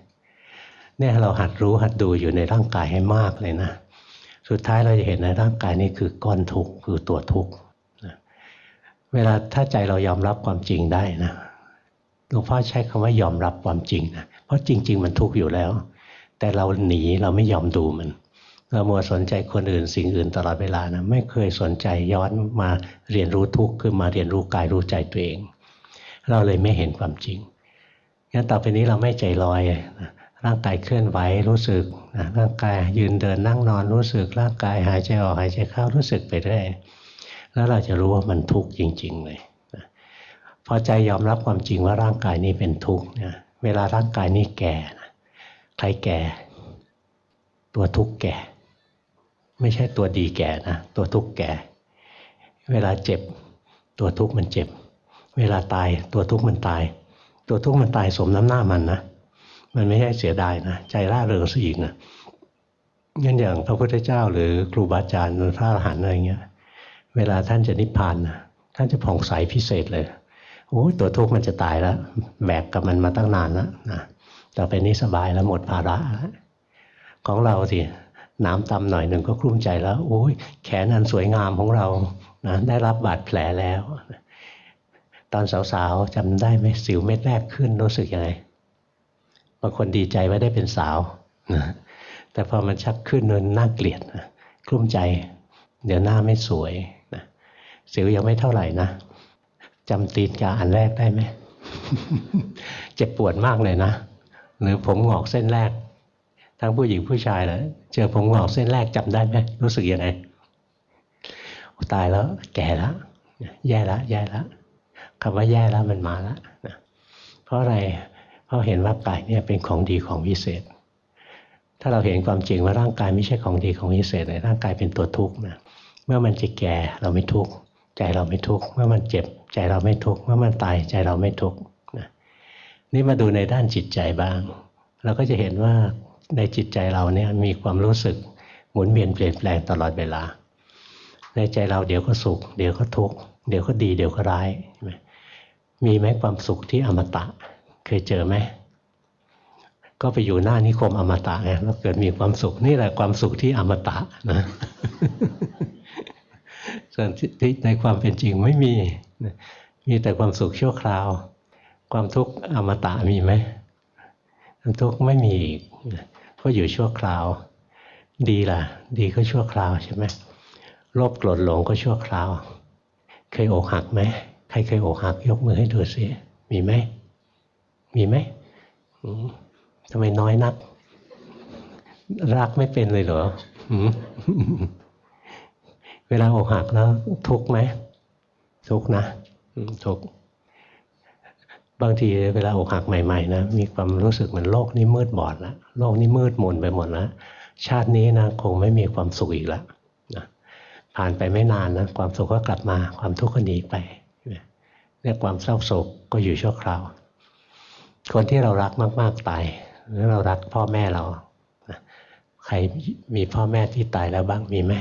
[SPEAKER 1] เนี่ยเราหัดรู้หัดดูอยู่ในร่างกายให้มากเลยนะ สุดท้ายเราจะเห็นในร่างกายนี้คือก้อนทุกข์คือตัวทุกข์ เวลาถ้าใจเรายอมรับความจริงได้นะหลวงพ่อใช้คำว่ายอมรับความจริงนะเพราะจริง ๆ มันทุกข์อยู่แล้ว แต่เราหนีเราไม่ยอมดูมัน เรามัวสนใจคนอื่นสิ่งอื่นตลอดเวลานะไม่เคยสนใจย้อนมาเรียนรู้ทุกข์คือมาเรียนรู้กายรู้ใจตัวเอง เราเลยไม่เห็นความจริงงั้นต่อไปนี้เราไม่ใจลอยนะร่างกายเคลื่อนไหวรู้สึกนะร่างกายยืนเดินนั่งนอนรู้สึกร่างกายหายใจออกหายใจเข้ารู้สึกไปเรื่อย แล้วเราจะรู้ว่ามันทุกข์จริง ๆ เลยพอใจยอมรับความจริงว่าร่างกายนี้เป็นทุกข์เนี่ยเวลาร่างกายนี้แก่นะใครแก่ ตัวทุกข์แก่ ไม่ใช่ตัวดีแก่นะตัวทุกข์แก่ เวลาเจ็บ ตัวทุกข์มันเจ็บ เวลาตายตัวทุกข์มันตาย ตัวทุกข์มันตายสมน้ำหน้ามันนะมันไม่ใช่เสียดายนะใจร่าเริงซะอีกนะงั้นอย่างพระพุทธเจ้าหรือครูบาอาจารย์พระอรหันต์อะไรเงี้ย เวลาท่านจะนิพพานนะท่านจะผ่องใสพิเศษเลยโอ้ตัวทุกข์มันจะตายแล้วแบกกับมันมาตั้งนานแล้วนะต่อไปนี้สบายแล้วหมดภาระแล้วของเราสิน้ำตำหน่อยหนึ่งก็กลุ้มใจแล้วโอ้ยแขนอันสวยงามของเรานะได้รับบาดแผลแล้ว ตอนสาวๆจำได้ไหมสิวเม็ดแรกขึ้นรู้สึกยังไงบางคนดีใจว่าได้เป็นสาวนะแต่พอมันชักขึ้นมันน่าเกลียดนะกลุ้มใจ เดี๋ยวหน้าไม่สวย สิวยังไม่เท่าไหร่นะจำตีนกาอันแรกได้ไหมเจ็บปวดมากเลยนะ หรือผมหงอกเส้นแรก ทั้งผู้หญิงผู้ชายนะเจอผมหงอกเส้นแรกจำได้ไหมรู้สึกยังไงตายแล้วแก่แล้วแย่แล้วแย่แล้วคำว่าแย่แล้วมันมาแล้วนะเพราะอะไรเพราะเห็นว่ากายเนี่ยเป็นของดีของวิเศษ ถ้าเราเห็นความจริงว่าร่างกายไม่ใช่ของดีของวิเศษเลยร่างกายเป็นตัวทุกข์นะเมื่อมันจะแก่เราไม่ทุกข์ ใจเราไม่ทุกข์เมื่อมันเจ็บ ใจเราไม่ทุกข์เมื่อมันตายใจเราไม่ทุกข์นะนี่มาดูในด้านจิตใจบ้าง เราก็จะเห็นว่าในจิตใจเราเนี่ยมีความรู้สึกหมุนเวียนเปลี่ยนแปลงตลอดเวลา ในใจเราเดี๋ยวก็สุข เดี๋ยวก็ทุกข์เดี๋ยวก็ดีเดี๋ยวก็ร้ายมีไหมความสุขที่อมตะ เคยเจอไหมก็ไปอยู่หน้านิคมอมตะไงแล้วเกิดมีความสุขนี่แหละความสุขที่อมตะนะ ส่วนที่ในความเป็นจริงไม่มี มีแต่ความสุขชั่วคราว ความทุกข์อมตะมีไหมความทุกข์ไม่มีอีกก็อยู่ชั่วคราว ดีล่ะ ดีก็ชั่วคราวใช่ไหมโลภโกรธหลงก็ชั่วคราว เคยอกหักไหมใครเคยอกหักยกมือให้ดูสิมีไหมมีไหมทำไมน้อยนัก รักไม่เป็นเลยเหรอ เวลาอกหักแล้ว ทุกไหมทุกนะทุกบางทีเวลาอกหักใหม่ๆนะมีความรู้สึกเหมือนโลกนี้มืดบอดแล้วโลกนี้มืดมนไปหมดแล้วชาตินี้นะคงไม่มีความสุขอีกล้วนะผ่านไปไม่นานนะความสุขก็กลับมาความทุกข์ก็หนีไปเนี่ยความเศร้าโศกก็อยู่ชั่วคราว คนที่เรารักมาก ๆตายหรือเรารักพ่อแม่เราใครมีพ่อแม่ที่ตายแล้วบ้างมีไหม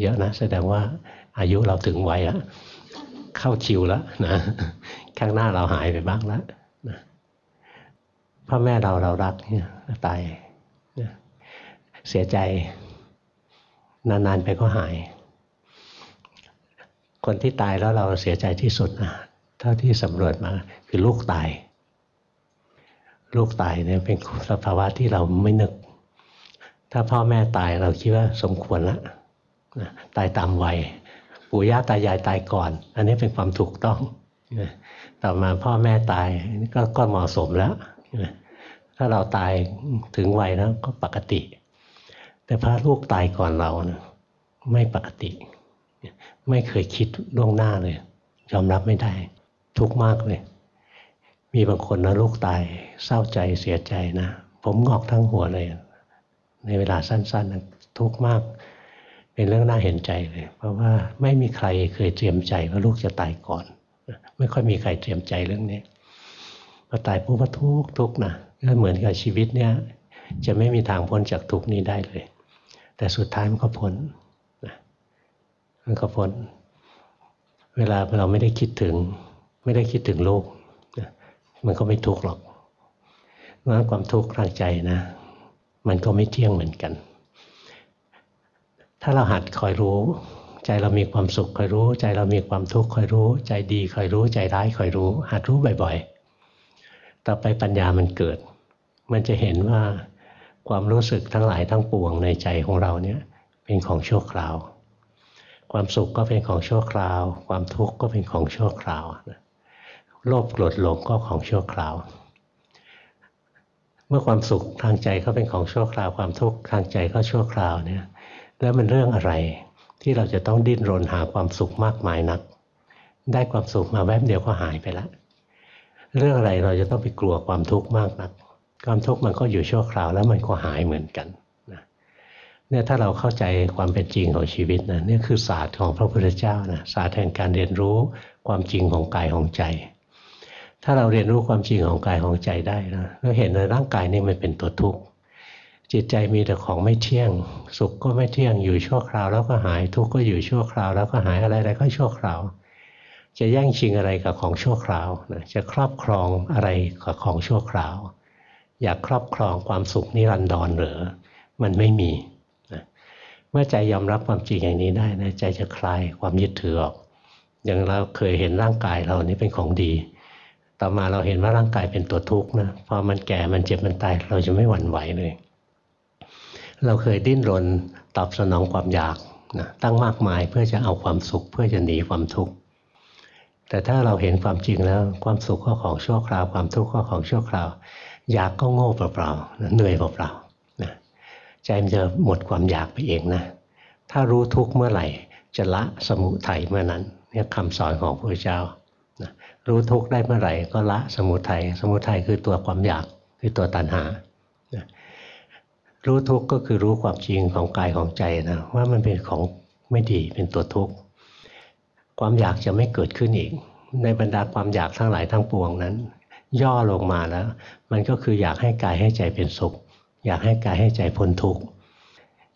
[SPEAKER 1] เยอะนะแสดงว่าอายุเราถึงวัยแล้วเข้าคิวแล้วนะข้างหน้าเราหายไปบ้างแล้วนะพ่อแม่เราเรารักเนี่ยตายเสียใจ นานๆไปก็หาย คนที่ตายแล้วเราเสียใจที่สุดนะเท่าที่สำรวจมาคือลูกตาย ลูกตายเนี่ยเป็นสภาวะที่เราไม่นึก ถ้าพ่อแม่ตายเราคิดว่าสมควรแล้ว ตายตามวัยปู่ย่าตายายตายก่อน อันนี้เป็นความถูกต้องต่อมาพ่อแม่ตายก็ก็เหมาะสมแล้วถ้าเราตายถึงวัยแล้วก็ปกติ แต่พระลูกตายก่อนเรานะไม่ปกติ ไม่เคยคิดล่วงหน้าเลยยอมรับไม่ได้ ทุกข์มากเลย มีบางคนนะลูกตายเศร้าใจเสียใจนะ ผมงอกทั้งหัวเลย ในเวลาสั้นๆ ทุกข์มาก เป็นเรื่องน่าเห็นใจเลย เพราะว่าไม่มีใครเคยเตรียมใจว่าลูกจะตายก่อน ไม่ค่อยมีใครเตรียมใจเรื่องนี้พอตายปุ๊บก็ทุกทุกนะก็เหมือนกับชีวิตเนี่ยจะไม่มีทางพ้นจากทุกนี้ได้เลย แต่สุดท้ายมันก็พ้นนะมันก็พ้น เวลาเราไม่ได้คิดถึง ไม่ได้คิดถึงลูกนะมันก็ไม่ทุกข์หรอกเพราะความทุกข์ทางใจนะ มันก็ไม่เที่ยงเหมือนกัน ถ้าเราหัดคอยรู้ ใจเรามีความสุขคอยรู้ ใจเรามีความทุกข์คอยรู้ ใจดีคอยรู้ ใจร้ายคอยรู้ หัดรู้บ่อยๆ ต่อไปปัญญามันเกิด มันจะเห็นว่าความรู้สึกทั้งหลายทั้งปวงในใจของเราเนี่ยเป็นของชั่วคราว ความสุขก็เป็นของชั่วคราว ความทุกข์ก็เป็นของชั่วคราวโลภโกรธหลงก็ของชั่วคราว เมื่อความสุขทางใจก็เป็นของชั่วคราว ความทุกข์ทางใจก็ชั่วคราวเนี่ย แล้วมันเรื่องอะไร ที่เราจะต้องดิ้นรนหาความสุขมากมายนัก ได้ความสุขมาแวบเดียวก็หายไปละ เรื่องอะไรเราจะต้องไปกลัวความทุกข์มากนัก ความทุกข์มันก็อยู่ชั่วคราวแล้วมันก็หายเหมือนกันนะเนี่ยถ้าเราเข้าใจความเป็นจริงของชีวิตนะนี่คือศาสตร์ของพระพุทธเจ้านะศาสตร์แห่งการเรียนรู้ความจริงของกายของใจ ถ้าเราเรียนรู้ความจริงของกายของใจได้นะเราเห็นในร่างกายนี่มันเป็นตัวทุกข์ จิตใจมีแต่ของไม่เที่ยง สุขก็ไม่เที่ยงอยู่ชั่วคราวแล้วก็หายทุกข์ก็อยู่ชั่วคราวแล้วก็หายอะไรอะไรก็ชั่วคราว จะแย่งชิงอะไรกับของชั่วคราวนะจะครอบครองอะไรกับของชั่วคราว อยากครอบครองความสุขนิรันดรหรือมันไม่มีนะเมื่อใจยอมรับความจริงอย่างนี้ได้นะใจจะคลายความยึดถือออก อย่างเราเคยเห็นร่างกายเรานี่เป็นของดี ต่อมาเราเห็นว่าร่างกายเป็นตัวทุกข์นะพอมันแก่มันเจ็บมันตายเราจะไม่หวั่นไหวเลย เราเคยดิ้นรนตอบสนองความอยากนะตั้งมากมายเพื่อจะเอาความสุขเพื่อจะหนีความทุกข์แต่ถ้าเราเห็นความจริงแล้วความสุขก็ของชั่วคราว ความทุกข์ก็ของชั่วคราว อยากก็โง่เปล่าๆเหนื่อยเปล่าๆนะใจมันจะหมดความอยากไปเองนะถ้ารู้ทุกข์เมื่อไหร่จะละสมุทัยเมื่อนั้นเนี่ยคำสอนของพระเจ้านะรู้ทุกข์ได้เมื่อไหร่ก็ละสมุทัยสมุทัยคือตัวความอยากคือตัวตัณหา รู้ทุกข์ก็คือรู้ความจริงของกายของใจนะว่ามันเป็นของไม่ดีเป็นตัวทุกข์ความอยากจะไม่เกิดขึ้นอีก ในบรรดาความอยากทั้งหลายทั้งปวงนั้น ย่อลงมาแล้ว มันก็คืออยากให้กายให้ใจเป็นสุข อยากให้กายให้ใจพ้นทุกข์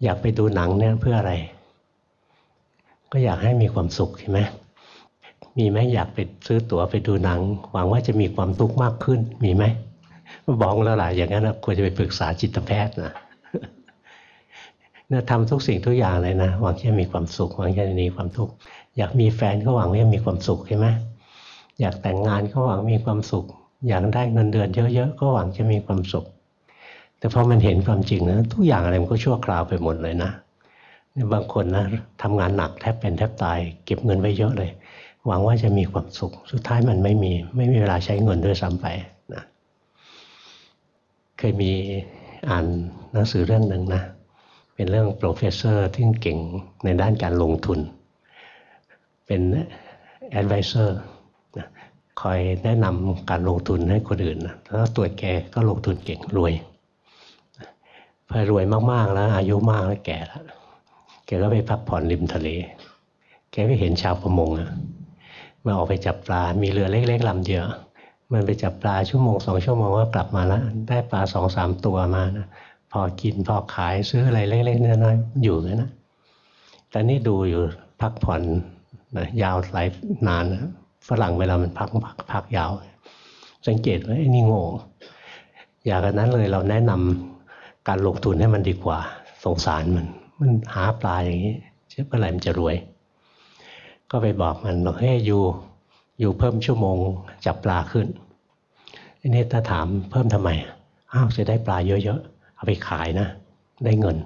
[SPEAKER 1] อยากไปดูหนังเนี่ยเพื่ออะไร ก็อยากให้มีความสุขใช่ไหมมีไหมอยากไปซื้อตั๋วไปดูหนัง หวังว่าจะมีความทุกข์มากขึ้นมีไหมบอกแล้วล่ะอย่างนั้นควรจะไปปรึกษาจิตแพทย์นะ นี่ยทำทุกสิ่งทุกอย่างเลยนะหวังจะมีความสุขหวังจะมีความทุกข์อยากมีแฟนก็หวังว่าจะมีความสุขใช่ไหมอยากแต่งงานก็หวังมีความสุข อยากได้เงินเดือนเยอะๆก็หวังจะมีความสุข แต่พอมันเห็นความจริงนะทุกอย่างอะไรมันก็ชั่วคราวไปหมดเลยนะบางคนนะทำงานหนักแทบเป็นแทบตาย เก็บเงินไว้เยอะเลย หวังว่าจะมีความสุข สุดท้ายมันไม่มีไม่มีเวลาใช้เงินด้วยซ้ำไปนะเคยมีอ่านหนังสือเรื่องหนึ่งนะ เป็นเรื่อง professor ที่เก่งในด้านการลงทุน เป็น advisor คอยแนะนำการลงทุนให้คนอื่นแล้วตัวแกก็ลงทุนเก่งรวยพอรวยมากๆแล้ว อายุมากแล้วแก่แล้วแกก็ไปพักผ่อนริมทะเล แกก็เห็นชาวประมงอะมาออกไปจับปลา มีเรือเล็กๆลำเดียวมันไปจับปลาชั่วโมงสองชั่วโมงก็กลับมาแล้ว ได้ปลาสองสามตัวมานะ พอกินพอขายซื้ออะไรเล็กๆน้อยๆอยู่เลยนะแต่นี่ดูอยู่พักผ่อนนะยาวหลายนานนะฝรั่งเวลามันพักพักพักยาว สังเกตว่าไอ้นี่โง่อยากกันนั้นเลยเราแนะนำการลงทุนให้มันดีกว่า สงสารมัน มันหาปลาอย่างนี้เชื่อเมื่อไหร่มันจะรวย ก็ไปบอกมันบอกให้อยู่อยู่เพิ่มชั่วโมงจับปลาขึ้นอันนี้ถ้าถามเพิ่มทำไมอ้าวจะได้ปลาเยอะๆ เอาไปขายนะ ได้เงิน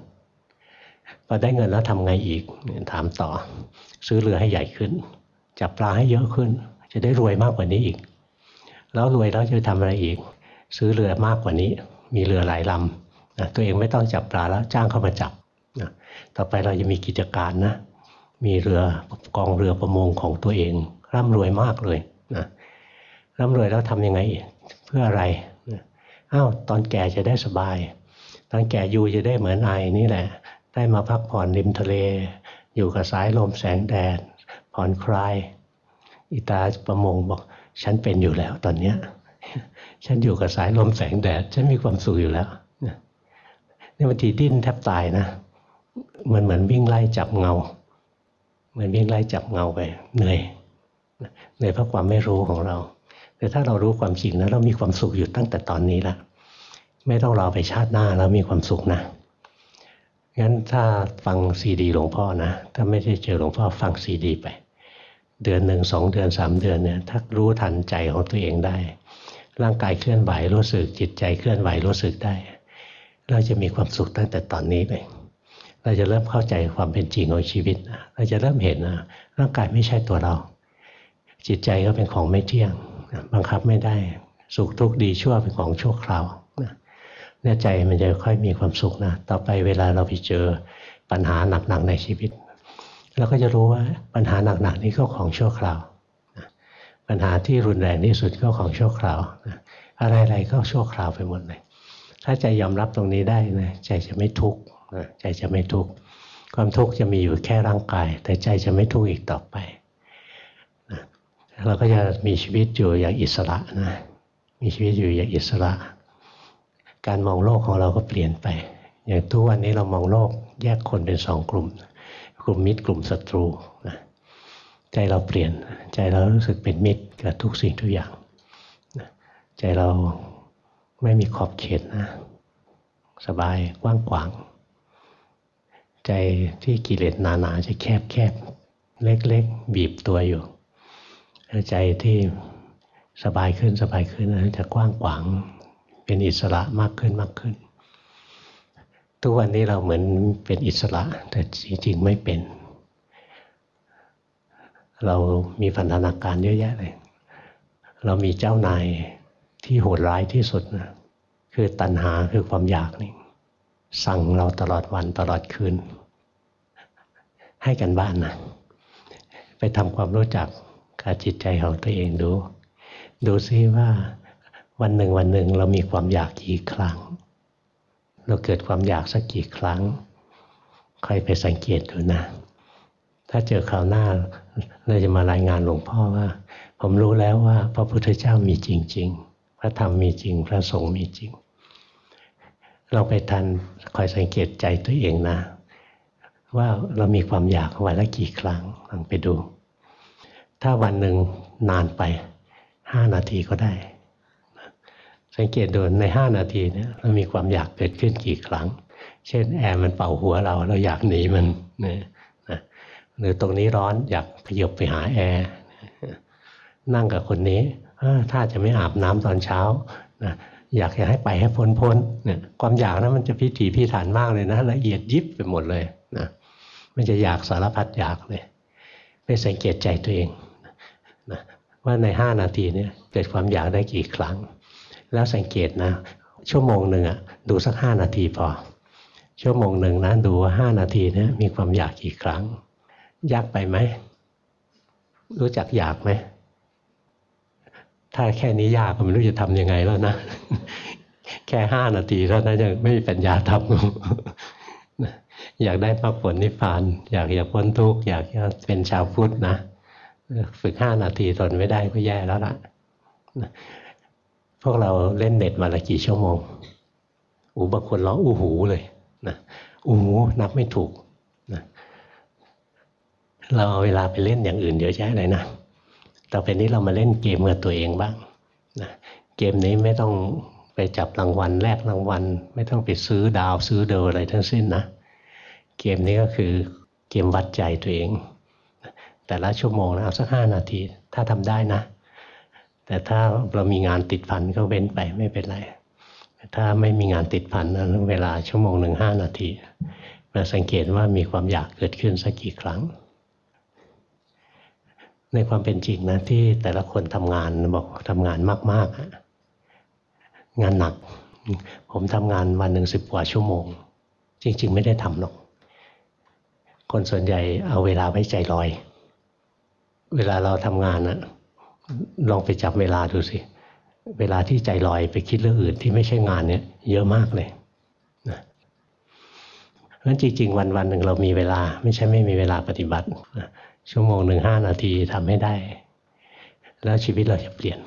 [SPEAKER 1] พอได้เงินแล้วทำไงอีกถามต่อ ซื้อเรือให้ใหญ่ขึ้น จับปลาให้เยอะขึ้น จะได้รวยมากกว่านี้อีก แล้วรวยแล้วจะทำอะไรอีก ซื้อเรือมากกว่านี้ มีเรือหลายลำนะตัวเองไม่ต้องจับปลาแล้วจ้างเข้ามาจับนะต่อไปเราจะมีกิจการนะ มีเรือกองเรือประมงของตัวเอง ร่ำรวยมากเลยนะร่ำรวยแล้วทำยังไงเพื่ออะไรอ้าวตอนแก่จะได้สบาย ตอนแก่อยู่จะได้เหมือนไอนี่แหละ ได้มาพักผ่อนริมทะเล อยู่กับสายลมแสงแดด ผ่อนคลาย อิตาประมงบอกฉันเป็นอยู่แล้วตอนเนี้ยฉันอยู่กับสายลมแสงแดด ฉันมีความสุขอยู่แล้วนี่บางทีดิ้นแทบตายนะมันเหมือนวิ่งไล่จับเงา เหมือนวิ่งไล่จับเงาไปเหนื่อยเหนื่อยเพราะความไม่รู้ของเรา แต่ถ้าเรารู้ความจริงนะเรามีความสุขอยู่ตั้งแต่ตอนนี้และ ไม่ต้องรอไปชาติหน้าแล้วมีความสุขนะงั้นถ้าฟังซีดีหลวงพ่อนะ ถ้าไม่ได้เจอหลวงพ่อฟังซีดีไป เดือนหนึ่งสองเดือนสามเดือนเนี่ยถ้ารู้ทันใจของตัวเองได้ ร่างกายเคลื่อนไหวรู้สึกจิตใจเคลื่อนไหวรู้สึกได้ เราจะมีความสุขตั้งแต่ตอนนี้เลยเราจะเริ่มเข้าใจความเป็นจริงของชีวิต เราจะเริ่มเห็นนะร่างกายไม่ใช่ตัวเรา จิตใจก็เป็นของไม่เที่ยง บังคับไม่ได้ สุขทุกข์ดีชั่วเป็นของชั่วคราว เนี่ยใจมันจะค่อยมีความสุขนะ ต่อไปเวลาเราไปเจอปัญหาหนักๆในชีวิตเราก็จะรู้ว่าปัญหาหนักๆนี้ก็ของชั่วคราว ปัญหาที่รุนแรงที่สุดก็ของชั่วคราวอะไรๆก็ชั่วคราวไปหมดเลย ถ้าใจยอมรับตรงนี้ได้นะใจจะไม่ทุกข์ใจจะไม่ทุกข์ความทุกข์จะมีอยู่แค่ร่างกาย แต่ใจจะไม่ทุกข์อีกต่อไปเราก็จะมีชีวิตอยู่อย่างอิสระนะมีชีวิตอยู่อย่างอิสระ การมองโลกของเราก็เปลี่ยนไป อย่างทุกวันนี้เรามองโลกแยกคนเป็นสองกลุ่ม กลุ่มมิตรกลุ่มศัตรูนะใจเราเปลี่ยนใจเรารู้สึกเป็นมิตรกับทุกสิ่งทุกอย่างนะใจเราไม่มีขอบเขตนะ สบายกว้างขวาง ใจที่กิเลสหนาๆจะแคบแคบเล็กๆ บีบตัวอยู่ใจที่สบายขึ้นสบายขึ้นจะกว้างขวาง เป็นอิสระมากขึ้นมากขึ้น ทุกวันนี้เราเหมือนเป็นอิสระ แต่จริงๆไม่เป็น เรามีพันธนาการเยอะแยะเลย เรามีเจ้านายที่โหดร้ายที่สุดนะคือตัณหาคือความอยากนี่สั่งเราตลอดวันตลอดคืน ให้กันบ้านนะไปทำความรู้จักกับจิตใจของตัวเองดู ดูซิว่า วันหนึ่งวันหนึ่งเรามีความอยากกี่ครั้ง เราเกิดความอยากสักกี่ครั้ง ใครไปสังเกตดูนะ ถ้าเจอคราวหน้าเราจะมารายงานหลวงพ่อว่า ผมรู้แล้วว่า พระพุทธเจ้ามีจริง ๆ พระธรรมมีจริง พระสงฆ์มีจริง เราไปทันคอยสังเกตใจตัวเองนะ ว่าเรามีความอยากวันละกี่ครั้งลองไปดู ถ้าวันหนึ่งนานไปห้านาทีก็ได้ สังเกตดูในห้านาทีเนี่ยเรามีความอยากเกิดขึ้นกี่ครั้ง เช่นแอร์มันเป่าหัวเราเราอยากหนีมันนะนะหรือตรงนี้ร้อนอยากขยบไปหาแอร์นั่งกับคนนี้ถ้าจะไม่อาบน้ำตอนเช้านะอยากจะให้ไปให้พ้นพ้นเนี่ยความอยากนั้นมันจะพิถีพิถันมากเลยนะละเอียดยิบไปหมดเลยนะมันจะอยากสารพัดอยากเลยไปสังเกตใจตัวเองนะว่าในห้านาทีนี้เกิดความอยากได้กี่ครั้ง แล้วสังเกตนะ ชั่วโมงหนึ่งอะดูสักห้านาทีพอ ชั่วโมงหนึ่งนะดูว่าห้านาทีนี้มีความอยากกี่ครั้ง ยากไปไหม รู้จักอยากไหม ถ้าแค่นี้ยากก็ไม่รู้จะทำยังไงแล้วนะ แค่ห้านาทีเท่านั้นยังไม่มีปัญญาทำอยากได้มรรคผลนิพพาน อยากอยากพ้นทุกข์อยากจะเป็นชาวพุทธนะฝึกห้านาทีทนไม่ได้ก็แย่แล้วล่ะ พวกเราเล่นเน็ตวันละกี่ชั่วโมงอูบางคนร้องอู้หูเลยนะอู้หูนับไม่ถูกนะเราเอาเวลาไปเล่นอย่างอื่นเยอะแยะเลยนะต่อไปนี้เรามาเล่นเกมกับตัวเองบ้างนะเกมนี้ไม่ต้องไปจับรางวัลแลกรางวัล ไม่ต้องไปซื้อดาวซื้อเดออะไรทั้งสิ้นนะ เกมนี้ก็คือเกมวัดใจตัวเอง แต่ละชั่วโมงนะเอาสักห้านาที ถ้าทำได้นะ แต่ถ้าเรามีงานติดพันก็เว้นไปไม่เป็นไร ถ้าไม่มีงานติดพันนะเวลาชั่วโมงหนึ่งห้านาทีมาสังเกตว่ามีความอยากเกิดขึ้นสักกี่ครั้ง ในความเป็นจริงนะที่แต่ละคนทำงานบอกทำงานมากๆ งานหนัก ผมทำงานวันหนึ่งสิบกว่าชั่วโมง จริง ๆ ไม่ได้ทำหรอก คนส่วนใหญ่เอาเวลาไว้ใจลอย เวลาเราทำงานนะ ลองไปจับเวลาดูสิ เวลาที่ใจลอยไปคิดเรื่องอื่นที่ไม่ใช่งานเนี่ย เยอะมากเลยนะเพราะฉะนั้นจริง ๆ วันวันหนึ่งเรามีเวลา ไม่ใช่ไม่มีเวลาปฏิบัติชั่วโมงหนึ่งห้านาทีทำให้ได้ แล้วชีวิตเราจะเปลี่ยน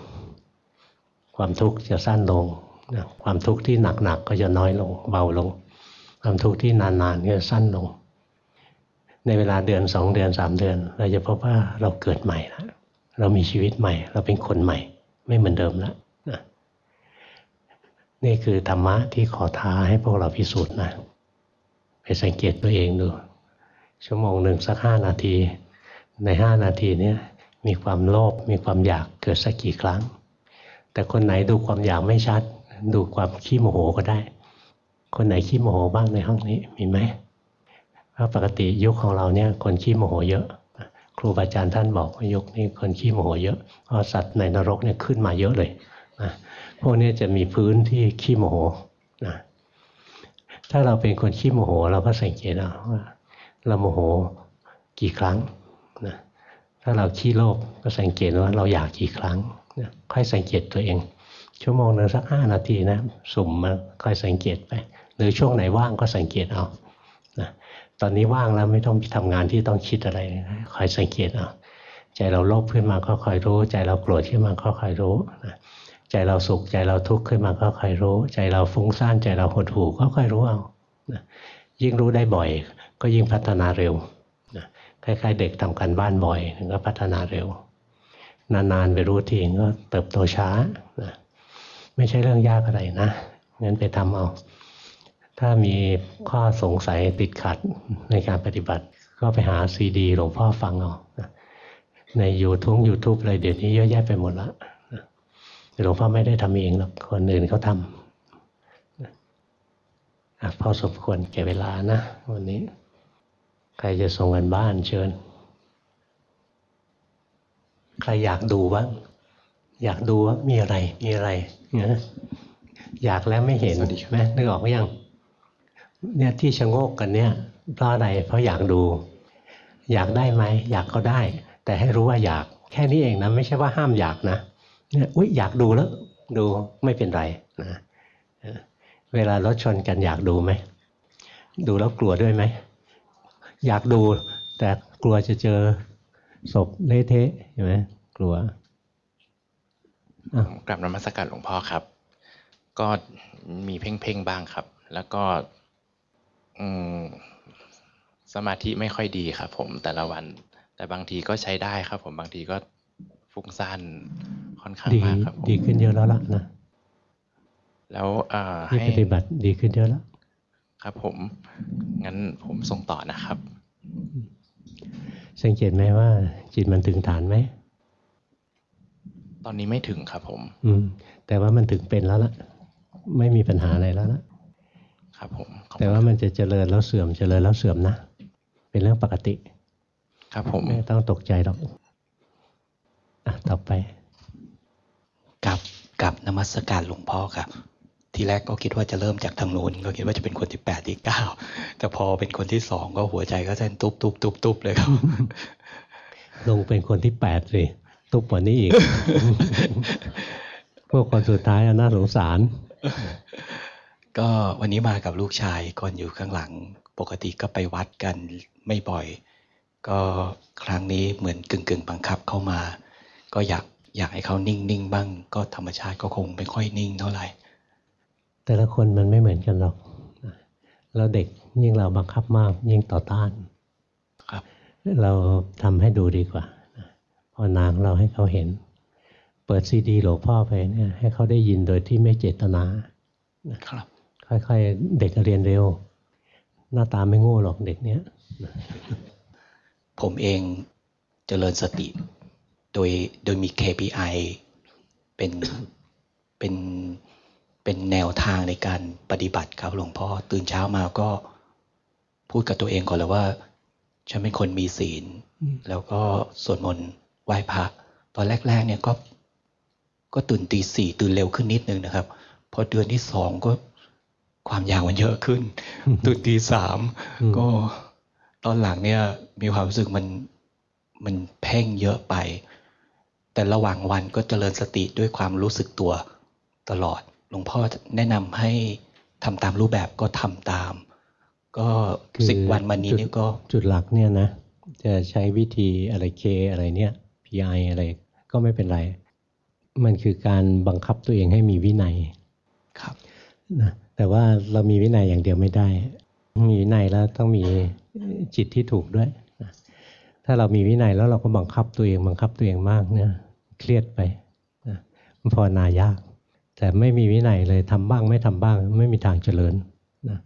[SPEAKER 1] ความทุกข์จะสั้นลงนะความทุกข์ที่หนักๆก็จะน้อยลงเบาลง ความทุกข์ที่นานๆก็จะสั้นลง ในเวลาเดือนสองเดือนสามเดือน เราจะพบว่าเราเกิดใหม่แล้ว เรามีชีวิตใหม่ เราเป็นคนใหม่ ไม่เหมือนเดิมแล้วนะนี่คือธรรมะที่ขอท้าให้พวกเราพิสูจน์นะไปสังเกตตัวเองดู ชั่วโมงหนึ่งสักห้านาที ในห้านาทีนี้มีความโลภมีความอยากเกิดสักกี่ครั้ง แต่คนไหนดูความอยากไม่ชัด ดูความขี้โมโหก็ได้ คนไหนขี้โมโหบ้างในห้องนี้มีไหมเพราะปกติยุคของเราเนี่ยคนขี้โมโหเยอะ รูบาอาจารย์ท่านบอกว่ายุคนี้คนขี้โมโหเยอะเพราะสัตว์ในนรกเนี่ยขึ้นมาเยอะเลยนะพวกนี้จะมีพื้นที่ขี้โมโหนะถ้าเราเป็นคนขี้โมโห เราก็สังเกตเอาว่าเราโมโหกี่ครั้งนะถ้าเราขี้โลภก็สังเกตว่าเราอยากกี่ครั้งนะค่อยสังเกตตัวเอง ชั่วโมงหนึ่งสักห้านาทีนะสุ่มมาค่อยสังเกตไป หรือช่วงไหนว่างก็สังเกตเอา ตอนนี้ว่างแล้วไม่ต้องทำงานที่ต้องคิดอะไรคอยสังเกตเอาใจเราโลภขึ้นมาก็คอยรู้ ใจเราโกรธขึ้นมาก็คอยรู้นะใจเราสุขใจเราทุกข์ขึ้นมาก็คอยรู้ ใจเราฟุ้งซ่านใจเราหดหู่ก็คอยรู้เอานะยิ่งรู้ได้บ่อย ก็ยิ่งพัฒนาเร็วนะคล้ายๆเด็กทำการบ้านบ่อยถึงก็พัฒนาเร็ว นานๆไปรู้ทีก็เติบโตช้านะไม่ใช่เรื่องยากอะไรนะงั้นไปทำเอา ถ้ามีข้อสงสัยติดขัดในการปฏิบัติ ก็ไปหาซีดีหลวงพ่อฟังเอาในยูทูบยูทูบอะไรเดี๋ยวนี้เยอะแยะไปหมดละหลวงพ่อไม่ได้ทำเองหรอกคนอื่นเขาทำพอสมควรแก่เวลานะ วันนี้ ใครจะส่งกันบ้านเชิญ ใครอยากดูบ้างอยากดูว่ามีอะไรมีอะไรเนี่ยอยากแล้วไม่เห็นใช่ไหมนึกออกไหมยัง เนี่ยที่ชะโงกกันเนี่ยเพราะอะไรเพราะอยากดู อยากได้ไหมอยากก็ได้ แต่ให้รู้ว่าอยากแค่นี้เองนะไม่ใช่ว่าห้ามอยากนะเนี่ยอุ้ยอยากดูแล้ว ดูไม่เป็นไรนะเวลารถชนกันอยากดูไหมดูแล้วกลัวด้วยไหมอยากดูแต่กลัวจะเจอศพเละเทะใช่ไหมกลัว
[SPEAKER 2] กลับนมัสการหลวงพ่อครับ ก็มีเพ่งๆบ้างครับ แล้วก็ อืมสมาธิไม่ค่อยดีครับผมแต่ละวัน แต่บางทีก็ใช้ได้ครับ ผมบางทีก็ฟุ้งซ่านค่อนข้าง
[SPEAKER 1] ดี
[SPEAKER 2] มากครับผม
[SPEAKER 1] ดีขึ้นเยอะแล้วล่ะนะ
[SPEAKER 2] แล้วเอ่อ
[SPEAKER 1] ที่
[SPEAKER 2] ให้
[SPEAKER 1] ปฏิบัติดีขึ้นเยอะแล้ว
[SPEAKER 2] ครับผมงั้นผมส่งต่อนะครับ
[SPEAKER 1] สังเกตไหมว่า จิตมันถึงฐานไหม
[SPEAKER 2] ตอนนี้ไม่ถึงครับผม
[SPEAKER 1] อืม แต่ว่ามันถึงเป็นแล้วล่ะ ไม่มีปัญหาอะไรแล้วล่ะ
[SPEAKER 2] ครับผมขอบคุณ
[SPEAKER 1] แต่ว่ามันจะเจริญแล้วเสื่อมเจริญแล้วเสื่อมนะ เป็นเรื่องปกติ
[SPEAKER 2] ครับผม
[SPEAKER 1] ไม่ต้องตกใจหรอกอะต่อไป
[SPEAKER 3] กับกับนมัสการหลวงพ่อครับ ทีแรกก็คิดว่าจะเริ่มจากทางโน้นก็คิดว่าจะเป็นคนที่แปดที่เก้าแต่พอเป็นคนที่สองก็หัวใจก็เต้นตุบตุบตุบตุบเลยครับ
[SPEAKER 1] ลงเป็นคนที่แปดสิตุกกว่านี้อีก พวกคนสุดท้ายอะน่าสงสาร
[SPEAKER 3] ก็วันนี้มากับลูกชายก่อนอยู่ข้างหลัง ปกติก็ไปวัดกันไม่บ่อย ก็ครั้งนี้เหมือนกึ่งกึ่งๆบังคับเข้ามา ก็อยากอยากให้เขานิ่งๆบ้าง ก็ธรรมชาติก็คงไม่ค่อยนิ่งเท่าไหร่
[SPEAKER 1] แต่ละคนมันไม่เหมือนกันหรอกแล้วเด็กยิ่งเราบังคับมากยิ่งต่อต้าน
[SPEAKER 3] ครับ
[SPEAKER 1] เราทำให้ดูดีกว่าพอนางเราให้เขาเห็น เปิดซีดีหลวงพ่อไปเนี่ยให้เขาได้ยินโดยที่ไม่เจตนา
[SPEAKER 3] ครับ
[SPEAKER 1] ค่อยๆ เด็กเรียนเร็ว หน้าตาไม่โง่หรอกเด็กเนี้ย
[SPEAKER 3] ผมเองเจริญสติ โดยโดยมี KPI เป็นเป็นเป็นแนวทางในการปฏิบัติครับหลวงพ่อตื่นเช้ามาก็พูดกับตัวเองก่อนเลยว่า ฉันเป็นคนมีศีล แล้วก็สวดมนต์ไหว้พระตอนแรก ๆ เนี่ยก็ก็ตื่นตีสี่ตื่นเร็วขึ้นนิดนึงนะครับ พอเดือนที่สองก็ ความยาวมันเยอะขึ้นตื่นตีสาม
[SPEAKER 1] อืม
[SPEAKER 3] ก็ตอนหลังเนี่ย มีความรู้สึกมันมันเพ่งเยอะไป แต่ระหว่างวันก็เจริญสติด้วยความรู้สึกตัวตลอด หลวงพ่อแนะนำให้ทำตามรูปแบบก็ทำตาม ก็
[SPEAKER 1] คือ
[SPEAKER 3] สิบวันมานี้
[SPEAKER 1] จุด
[SPEAKER 3] เนี่ยก็
[SPEAKER 1] จุดหลักเนี่ยนะ จะใช้วิธีอะไรเคอะไรเนี่ย PI อะไรก็ไม่เป็นไร มันคือการบังคับตัวเองให้มีวินัย
[SPEAKER 3] ครับ
[SPEAKER 1] นะแต่ว่าเรามีวินัยอย่างเดียวไม่ได้ มีวินัยแล้วต้องมีจิตที่ถูกด้วยนะถ้าเรามีวินัยแล้วเราก็บังคับตัวเองบังคับตัวเองมากเนี่ยเครียดไปนะมันภาวนายาก แต่ไม่มีวินัยเลยทำบ้างไม่ทำบ้าง ไม่มีทางเจริญนะ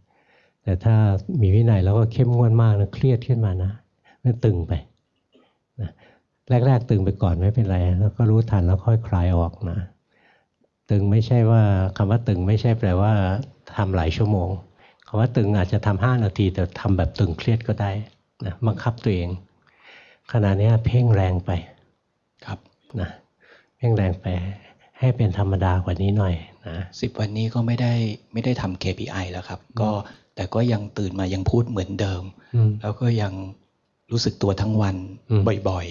[SPEAKER 1] แต่ถ้ามีวินัยแล้วก็เข้มงวดมากนะเครียดขึ้นมานะมันตึงไปนะแรกๆตึงไปก่อนไม่เป็นไร แล้วก็รู้ทันแล้วค่อยคลายออกนะ ตึงไม่ใช่ว่าคำว่าตึงไม่ใช่แปลว่าทำหลายชั่วโมงคำว่าตึงอาจจะทำห้านาทีแต่ทำแบบตึงเครียดก็ได้นะบังคับตัวเอง ขณะเนี้ยเพ่งแรงไป
[SPEAKER 3] ครับ
[SPEAKER 1] นะเพ่งแรงไปให้เป็นธรรมดากว่านี้หน่อยนะ
[SPEAKER 3] สิบวันนี้ก็ไม่ได้ไม่ได้ทำ KPI แล้วครับ ก็แต่ก็ยังตื่นมายังพูดเหมือนเดิม
[SPEAKER 1] อืม
[SPEAKER 3] แล้วก็ยังรู้สึกตัวทั้งวัน
[SPEAKER 1] อืม
[SPEAKER 3] บ่อย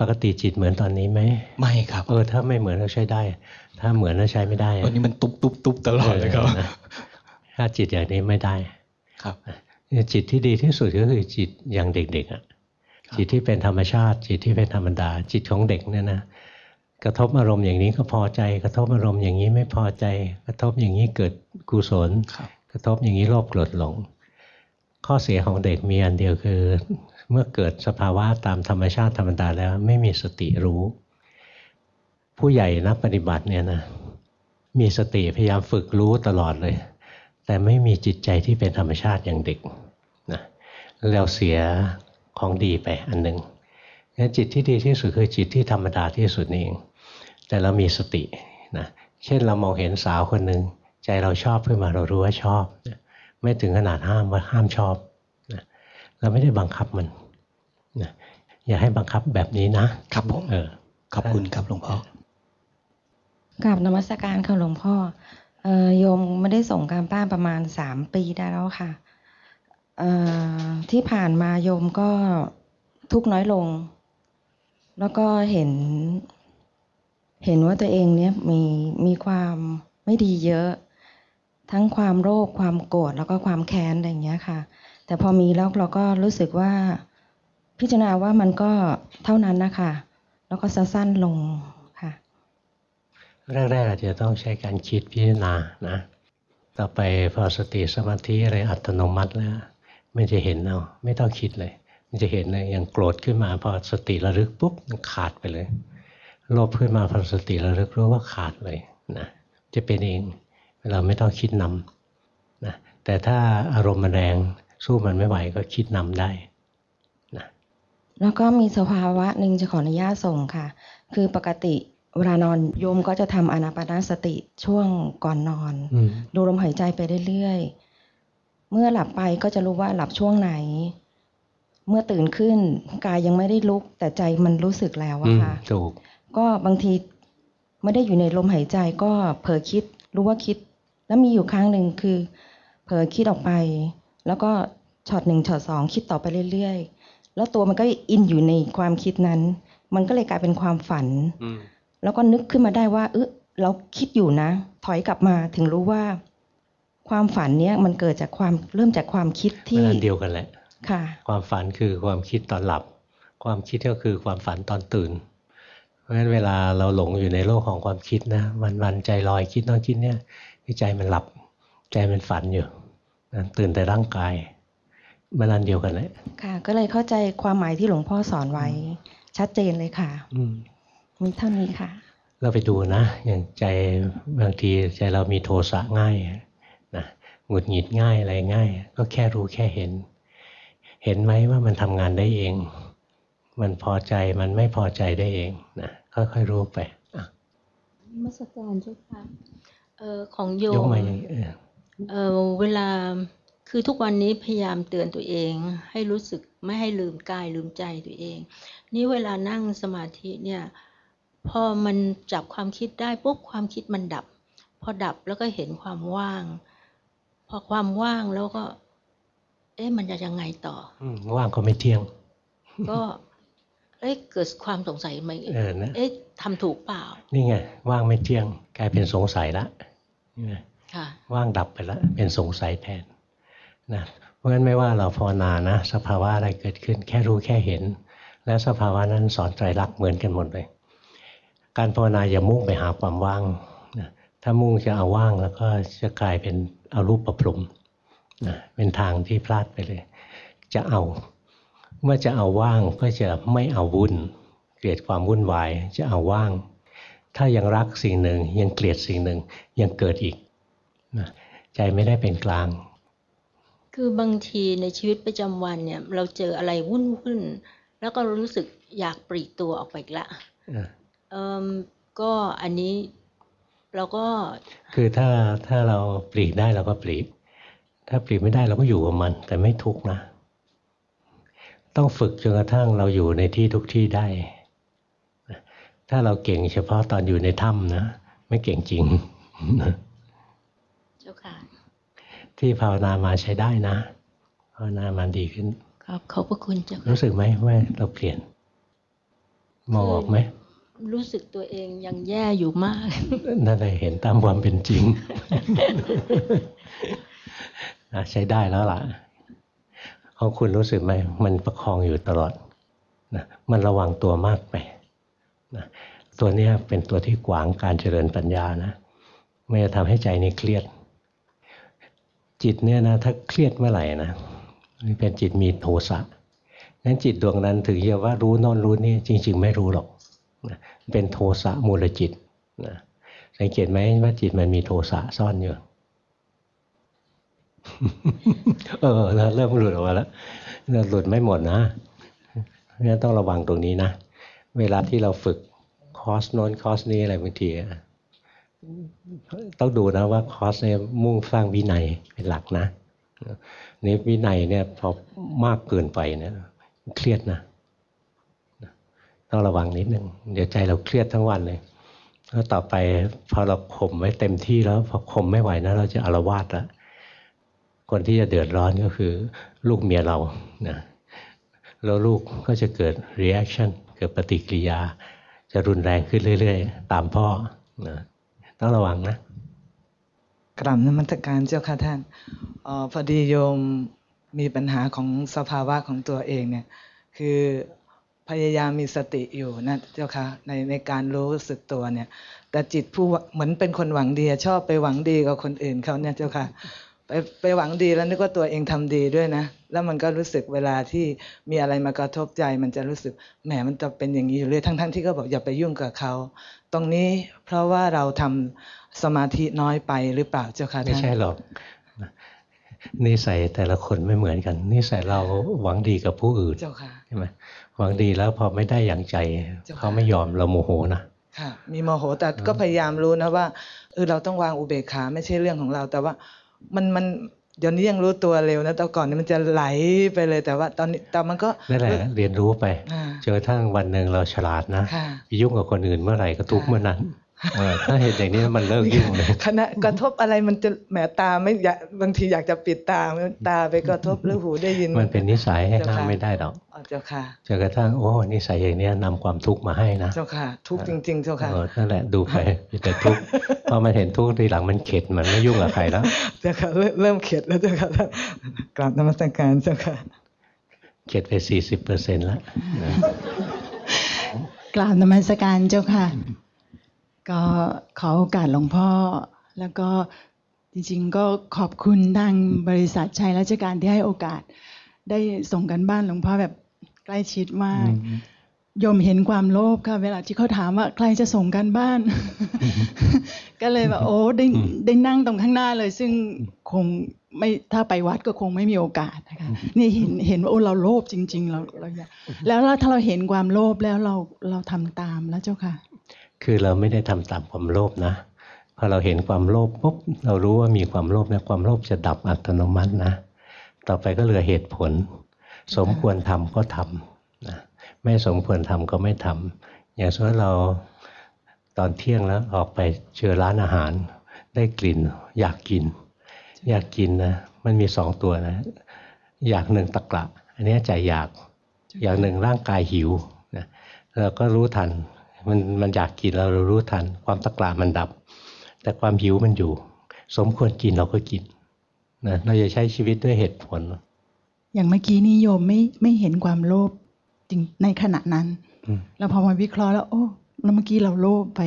[SPEAKER 1] ปกติจิตเหมือนตอนนี้ไหม
[SPEAKER 3] ๆไม่ครับ
[SPEAKER 1] เออถ้าไม่เหมือนก็ใช้ได้ ถ้าเหมือนก็ใช้ไม่ได้
[SPEAKER 3] วันนี้มันตุบตุบตุบตลอดเลยครับ
[SPEAKER 1] นะถ้าจิตอย่างนี้ไม่ได้
[SPEAKER 3] ครับ
[SPEAKER 1] จิตที่ดีที่สุดก็คือจิตอย่างเด็กๆอะ
[SPEAKER 3] ครับ
[SPEAKER 1] จิตที่เป็นธรรมชาติ จิตที่เป็นธรรมดา จิตของเด็กเนี่ยนะกระทบอารมณ์อย่างนี้ก็พอใจ กระทบอารมณ์อย่างนี้ไม่พอใจ กระทบอย่างนี้เกิดกุศล
[SPEAKER 3] ครับ
[SPEAKER 1] กระทบอย่างนี้โลภโกรธหลง ข้อเสียของเด็กมีอันเดียวคือ เมื่อเกิดสภาวะตามธรรมชาติธรรมดาแล้วไม่มีสติรู้ ผู้ใหญ่นักปฏิบัติเนี่ยนะมีสติพยายามฝึกรู้ตลอดเลย แต่ไม่มีจิตใจที่เป็นธรรมชาติอย่างเด็กนะเราเสียของดีไปอันหนึ่งงั้นจิตที่ดีที่สุดคือจิตที่ธรรมดาที่สุดนี่เอง แต่เรามีสตินะเช่นเรามองเห็นสาวคนหนึ่งใจเราชอบขึ้นมาเรารู้ว่าชอบ ไม่ถึงขนาดห้ามว่าห้ามชอบ เราไม่ได้บังคับมันนะอย่าให้บังคับแบบนี้นะครับ
[SPEAKER 3] ผม
[SPEAKER 1] เออ
[SPEAKER 3] ขอบคุณครับหลวงพ่อ
[SPEAKER 4] กราบนมัสการค่ะหลวงพ่อเอ่อโยมไม่ได้ส่งการบ้านประมาณสามปีได้แล้วค่ะเอ่อที่ผ่านมาโยมก็ทุกข์น้อยลง แล้วก็เห็น เห็นว่าตัวเองเนี้ยมีมีความไม่ดีเยอะ ทั้งความโรคความโกรธแล้วก็ความแค้นอะไรอย่างเงี้ยค่ะ แต่พอมีแล้วเราก็รู้สึกว่าพิจารณาว่ามันก็เท่านั้นนะคะ แล้วก็สั้นลงค่ะ
[SPEAKER 1] แรกๆอาจจะต้องใช้การคิดพิจารณานะ ต่อไปพอสติสมาธิอะไรอัตโนมัติแล้วไม่จะเห็นเอาไม่ต้องคิดเลย มันจะเห็นเลยอย่างโกรธขึ้นมาพอสติระลึกปุ๊บมันขาดไปเลยโลภขึ้นมาพอสติระลึกรู้ว่าขาดเลยนะจะเป็นเองเราไม่ต้องคิดนำนะแต่ถ้าอารมณ์มันแรง สู้มันไม่ไหวก็คิดนำได้นะ
[SPEAKER 4] แล้วก็มีสภาวะหนึ่งจะขออนุญาตส่งค่ะ คือปกติเวลานอนโยมก็จะทำอนาปานสติช่วงก่อนนอน
[SPEAKER 1] อืม
[SPEAKER 4] ดูลมหายใจไปเรื่อยๆ เมื่อหลับไปก็จะรู้ว่าหลับช่วงไหน เมื่อตื่นขึ้นกายยังไม่ได้ลุก แต่ใจมันรู้สึกแล้ว
[SPEAKER 1] อื
[SPEAKER 4] อะ
[SPEAKER 1] ม
[SPEAKER 4] ค่ะ
[SPEAKER 1] ถูก
[SPEAKER 4] ก็บางทีไม่ได้อยู่ในลมหายใจก็เผลอคิดรู้ว่าคิด แล้วมีอยู่ครั้งหนึ่งคือ เผลอคิดออกไป แล้วก็ช็อตหนึ่งช็อตสองคิดต่อไปเรื่อยๆ แล้วตัวมันก็ in อยู่ในความคิดนั้น มันก็เลยกลายเป็นความฝัน
[SPEAKER 1] อืม
[SPEAKER 4] แล้วก็นึกขึ้นมาได้ว่า เออเราคิดอยู่นะ ถอยกลับมาถึงรู้ว่า ความฝันเนี้ยมันเกิดจากความเริ่มจากความคิด
[SPEAKER 1] มัน
[SPEAKER 4] ที่
[SPEAKER 1] อันเดียวกันแหละ
[SPEAKER 4] ค่ะ
[SPEAKER 1] ความฝันคือความคิดตอนหลับ ความคิดก็คือความฝันตอนตื่น เพราะฉะนั้นเวลาเราหลงอยู่ในโลกของความคิดนะ วันวันๆใจลอยคิดโน้องคิดเนี่ยใจมันหลับ ใจมันฝันอยู่นะ ตื่นแต่ร่างกายมันอันเดียวกันแหละ
[SPEAKER 4] ค่ะ ก็เลยเข้าใจความหมายที่หลวงพ่อสอนไว้ ชัดเจนเลยค่ะ
[SPEAKER 1] อืม
[SPEAKER 4] มีเท่านี้ค่ะ
[SPEAKER 1] เราไปดูนะ อย่างใจบางทีใจเรามีโทสะง่ายนะหงุดหงิดง่ายอะไรง่าย ก็แค่รู้แค่เห็น เห็นไหมว่ามันทำงานได้เอง มันพอใจมันไม่พอใจได้เองนะค่อยๆรู้ไปอะ
[SPEAKER 5] นมัสการเจ้าค่ะเอ่อของโย
[SPEAKER 1] ยก
[SPEAKER 5] ม
[SPEAKER 1] มาอย่างนี้ เออ
[SPEAKER 5] เอ่อเวลาคือทุกวันนี้พยายามเตือนตัวเอง ให้รู้สึกไม่ให้ลืมกายลืมใจตัวเอง นี่เวลานั่งสมาธิเนี่ยพอมันจับความคิดได้ปุ๊บความคิดมันดับ พอดับแล้วก็เห็นความว่าง พอความว่างแล้วก็ เอ๊ะมันจะยังไงต่อ
[SPEAKER 1] อืมว่างก็ไม่เที่ยง
[SPEAKER 5] ก็เอ๊ะเกิดความสงสัยไหม
[SPEAKER 1] เออนะ
[SPEAKER 5] เอ๊ะทำถูกเปล่า
[SPEAKER 1] นี่ไงว่างไม่เที่ยง กลายเป็นสงสัยละนี่ไง
[SPEAKER 5] ค่ะ
[SPEAKER 1] ว่างดับไปแล้ว เป็นสงสัยแทนนะเพราะฉะนั้นไม่ว่าเราภาวนานะ สภาวะอะไรเกิดขึ้น แค่รู้แค่เห็น แล้วสภาวะนั้นสอนไตรลักเหมือนกันหมดเลย การภาวนาอย่ามุ่งไปหาความว่างนะถ้ามุ่งจะเอาว่างแล้วก็จะกลายเป็นเอารูปประพรมนะเป็นทางที่พลาดไปเลย จะเอา เมื่อจะเอาว่างก็จะไม่เอาวุ่น เกลียดความวุ่นวายจะเอาว่าง ถ้ายังรักสิ่งหนึ่งยังเกลียดสิ่งหนึ่งยังเกิดอีก ใจไม่ได้เป็นกลาง
[SPEAKER 5] คือบางทีในชีวิตประจำวันเนี่ย เราเจออะไรวุ่นวุ่นๆแล้วก็รู้สึกอยากปลีกตัวออกไปอีกละ
[SPEAKER 1] เออ
[SPEAKER 5] เอ่มก็อันนี้เราก็
[SPEAKER 1] คือถ้าถ้าเราปลีกได้เราก็ปลีก ถ้าปลีกไม่ได้เราก็อยู่กับมัน แต่ไม่ทุกข์นะ ต้องฝึกจนกระทั่งเราอยู่ในที่ทุกที่ได้นะถ้าเราเก่งเฉพาะตอนอยู่ในถ้ำนะ ไม่เก่งจริง
[SPEAKER 5] เจ้า ค่ะ
[SPEAKER 1] ที่ภาวนามาใช้ได้นะภาวนามาดีขึ้น
[SPEAKER 5] ขอบขอบพระคุณเจ้าค่ะ
[SPEAKER 1] รู้สึกไหมว่าเราเปลี่ยนมองออกไหม
[SPEAKER 5] รู้สึกตัวเองยังแย่อยู่มาก
[SPEAKER 1] นั่นเลยเห็นตามความเป็นจริงนะใช้ได้แล้วล่ะของคุณรู้สึกไหมมันประคองอยู่ตลอดนะมันระวังตัวมากไปนะตัวเนี้ยเป็นตัวที่ขวางการเจริญปัญญานะไม่จะทำให้ใจนี่เครียด จิตเนี่ยนะถ้าเครียดเมื่อไหร่นะเป็นจิตมีโทสะงั้นจิตดวงนั้นถึงจะว่ารู้นอนรู้นี่จริง ๆ ไม่รู้หรอกนะเป็นโทสะมูลจิตนะสังเกตไหมว่าจิตมันมีโทสะซ่อนอยู่เออเราเริ่มหลุดออกมาแล้วเราหลุดไม่หมดนะงั้นต้องระวังตรงนี้นะ เวลาที่เราฝึกคอร์สโน้นคอร์สนี้อะไรบางทีอะ ต้องดูนะว่าคอร์สเนี่ยมุ่งสร้างวินัยเป็นหลักนะนี่วินัยเนี่ยพอมากเกินไปเนี่ยเครียดนะต้องระวังนิดนึงเดี๋ยวใจเราเครียดทั้งวันเลยแล้วต่อไปพอเราข่มไว้เต็มที่แล้วพอข่มไม่ไหวนะเราจะอาละวาดละคนที่จะเดือดร้อนก็คือ ลูกเมียเรานะแล้วลูกก็จะเกิด reaction เกิดปฏิกิริยา จะรุนแรงขึ้นเรื่อย ๆ ตามพ่อนะ ต้องระวังนะ
[SPEAKER 6] กราบนมัสการเจ้าค่ะท่านออพอดีโยมมีปัญหาของสภาวะของตัวเองเนี่ย คือพยายามมีสติอยู่นะเจ้าค่ะในในการรู้สึกตัวเนี่ย แต่จิตผู้เหมือนเป็นคนหวังดีชอบไปหวังดีกับคนอื่นเขาเนี่ยเจ้าค่ะ ไปไปหวังดีแล้วนึกว่าตัวเองทำดีด้วยนะ แล้วมันก็รู้สึกเวลาที่มีอะไรมากระทบใจ มันจะรู้สึกแหมมันจะเป็นอย่างนี้อยู่เรื่อยทั้งๆที่ก็บอกอย่าไปยุ่งกับเขา ตรงนี้เพราะว่าเราทำสมาธิน้อยไปหรือเปล่าเจ้าค่ะ
[SPEAKER 1] ไม่
[SPEAKER 6] ท่าน
[SPEAKER 1] ใช่หรอกนิสัยแต่ละคนไม่เหมือนกันนิสัยเราหวังดีกับผู้อื่น
[SPEAKER 6] เจ้าค่ะ
[SPEAKER 1] ใช่ไหมหวังดีแล้วพอไม่ได้อย่างใจ
[SPEAKER 6] เจ้าค่ะ
[SPEAKER 1] เขาไม่ยอมเราโมโหนะ
[SPEAKER 6] ค่ะ มีโมโหแต่ก็พยายามรู้นะว่าเออเราต้องวางอุเบกขาไม่ใช่เรื่องของเราแต่ว่า มันมันเดี๋ยวนี้ยังรู้ตัวเร็วนะแต่ก่อนนี้มันจะไหลไปเลยแต่ว่าตอนนี้แต่มันก็
[SPEAKER 1] นั่นแหละเรียนรู้ไป
[SPEAKER 6] อ่า
[SPEAKER 1] จนกระทั่งวันหนึ่งเราฉลาดนะ
[SPEAKER 6] ค่ะ
[SPEAKER 1] ไปยุ่งกับคนอื่นเมื่อไหร่ก็ทุกข์
[SPEAKER 6] ค่ะ
[SPEAKER 1] เมื่อนั้นเออ ถ้าเห็นอย่างนี้มันเลิกยุ่งเลย
[SPEAKER 6] ขณะกระทบอะไรมันจะแหมตาไม่อยากบางทีอยากจะปิดตาตาไปกระทบหรือหูได้ยิน
[SPEAKER 1] มันเป็นนิสัยให้
[SPEAKER 6] เจ้า
[SPEAKER 1] ห้าม
[SPEAKER 6] ค่ะ
[SPEAKER 1] ไม่ได้หรอก
[SPEAKER 6] อ๋อเจ้าค่ะ
[SPEAKER 1] จนกระทั่งโอ้นิสัยอย่างเนี้ยนำความทุกข์มาให้นะ
[SPEAKER 6] เจ้าค่ะ ทุกข์จริง ๆ เจ้าค่ะ
[SPEAKER 1] เออนั่นแหละดูไปมีแต่ทุกข์พอมันเห็นทุกข์ทีหลังมันเข็ดมันไม่ยุ่งกับใครแล้ว
[SPEAKER 6] เจ้าค่ะเริ่มเริ่มเข็ดแล้วเจ้าค่ะท่านกราบนมัสการเจ้าค่ะ
[SPEAKER 1] เข็ดไปสี่สิบเปอร์เซ็นต์แล้วนะ
[SPEAKER 7] กราบนมัสการเจ้าค่ะ ก็ขอโอกาสหลวงพ่อ แล้วก็จริงๆก็ขอบคุณทางบริษัทชัยราชการที่ให้โอกาส ได้ส่งกันบ้านหลวงพ่อแบบใกล้ชิดมากโยมเห็นความโลภค่ะเวลาที่เขาถามว่าใครจะส่งกันบ้าน ก็เลยแบบโอ้ได้ได้นั่งตรงข้างหน้าเลย ซึ่งคงไม่ถ้าไปวัดก็คงไม่มีโอกาสนะคะนี่เห็นเห็นว่าโอ้เราโลภจริง ๆ เราเราอยากแล้วถ้าเราเห็นความโลภแล้วเราเราทำตามแล้วเจ้าค่ะ
[SPEAKER 1] คือเราไม่ได้ทำตามความโลภนะพอเราเห็นความโลภปุ๊บเรารู้ว่ามีความโลภเนี่ยความโลภจะดับอัตโนมัตินะ ต่อไปก็เหลือเหตุผล สมควรทำก็ทำนะไม่สมควรทำก็ไม่ทำอย่างเช่นเราตอนเที่ยงแล้วออกไปเจอร้านอาหาร ได้กลิ่น อยากกิน อยากกินนะมันมีสองตัวนะ อยากหนึ่งตะกละอันนี้ใจอยาก อย่างหนึ่งร่างกายหิวนะเราก็รู้ทัน มันมันอยากกินเราเรารู้ทัน ความตะกละมันดับ แต่ความหิวมันอยู่ สมควรกินเราก็กินนะเราจะใช้ชีวิตด้วยเหตุผล
[SPEAKER 7] อย่างเมื่อกี้นี่โยมไม่ไม่เห็นความโลภจริงในขณะนั้น
[SPEAKER 1] อืม
[SPEAKER 7] แล้วพอมาวิเคราะห์แล้ว โอ้แล้วเมื่อกี้เราโลภไป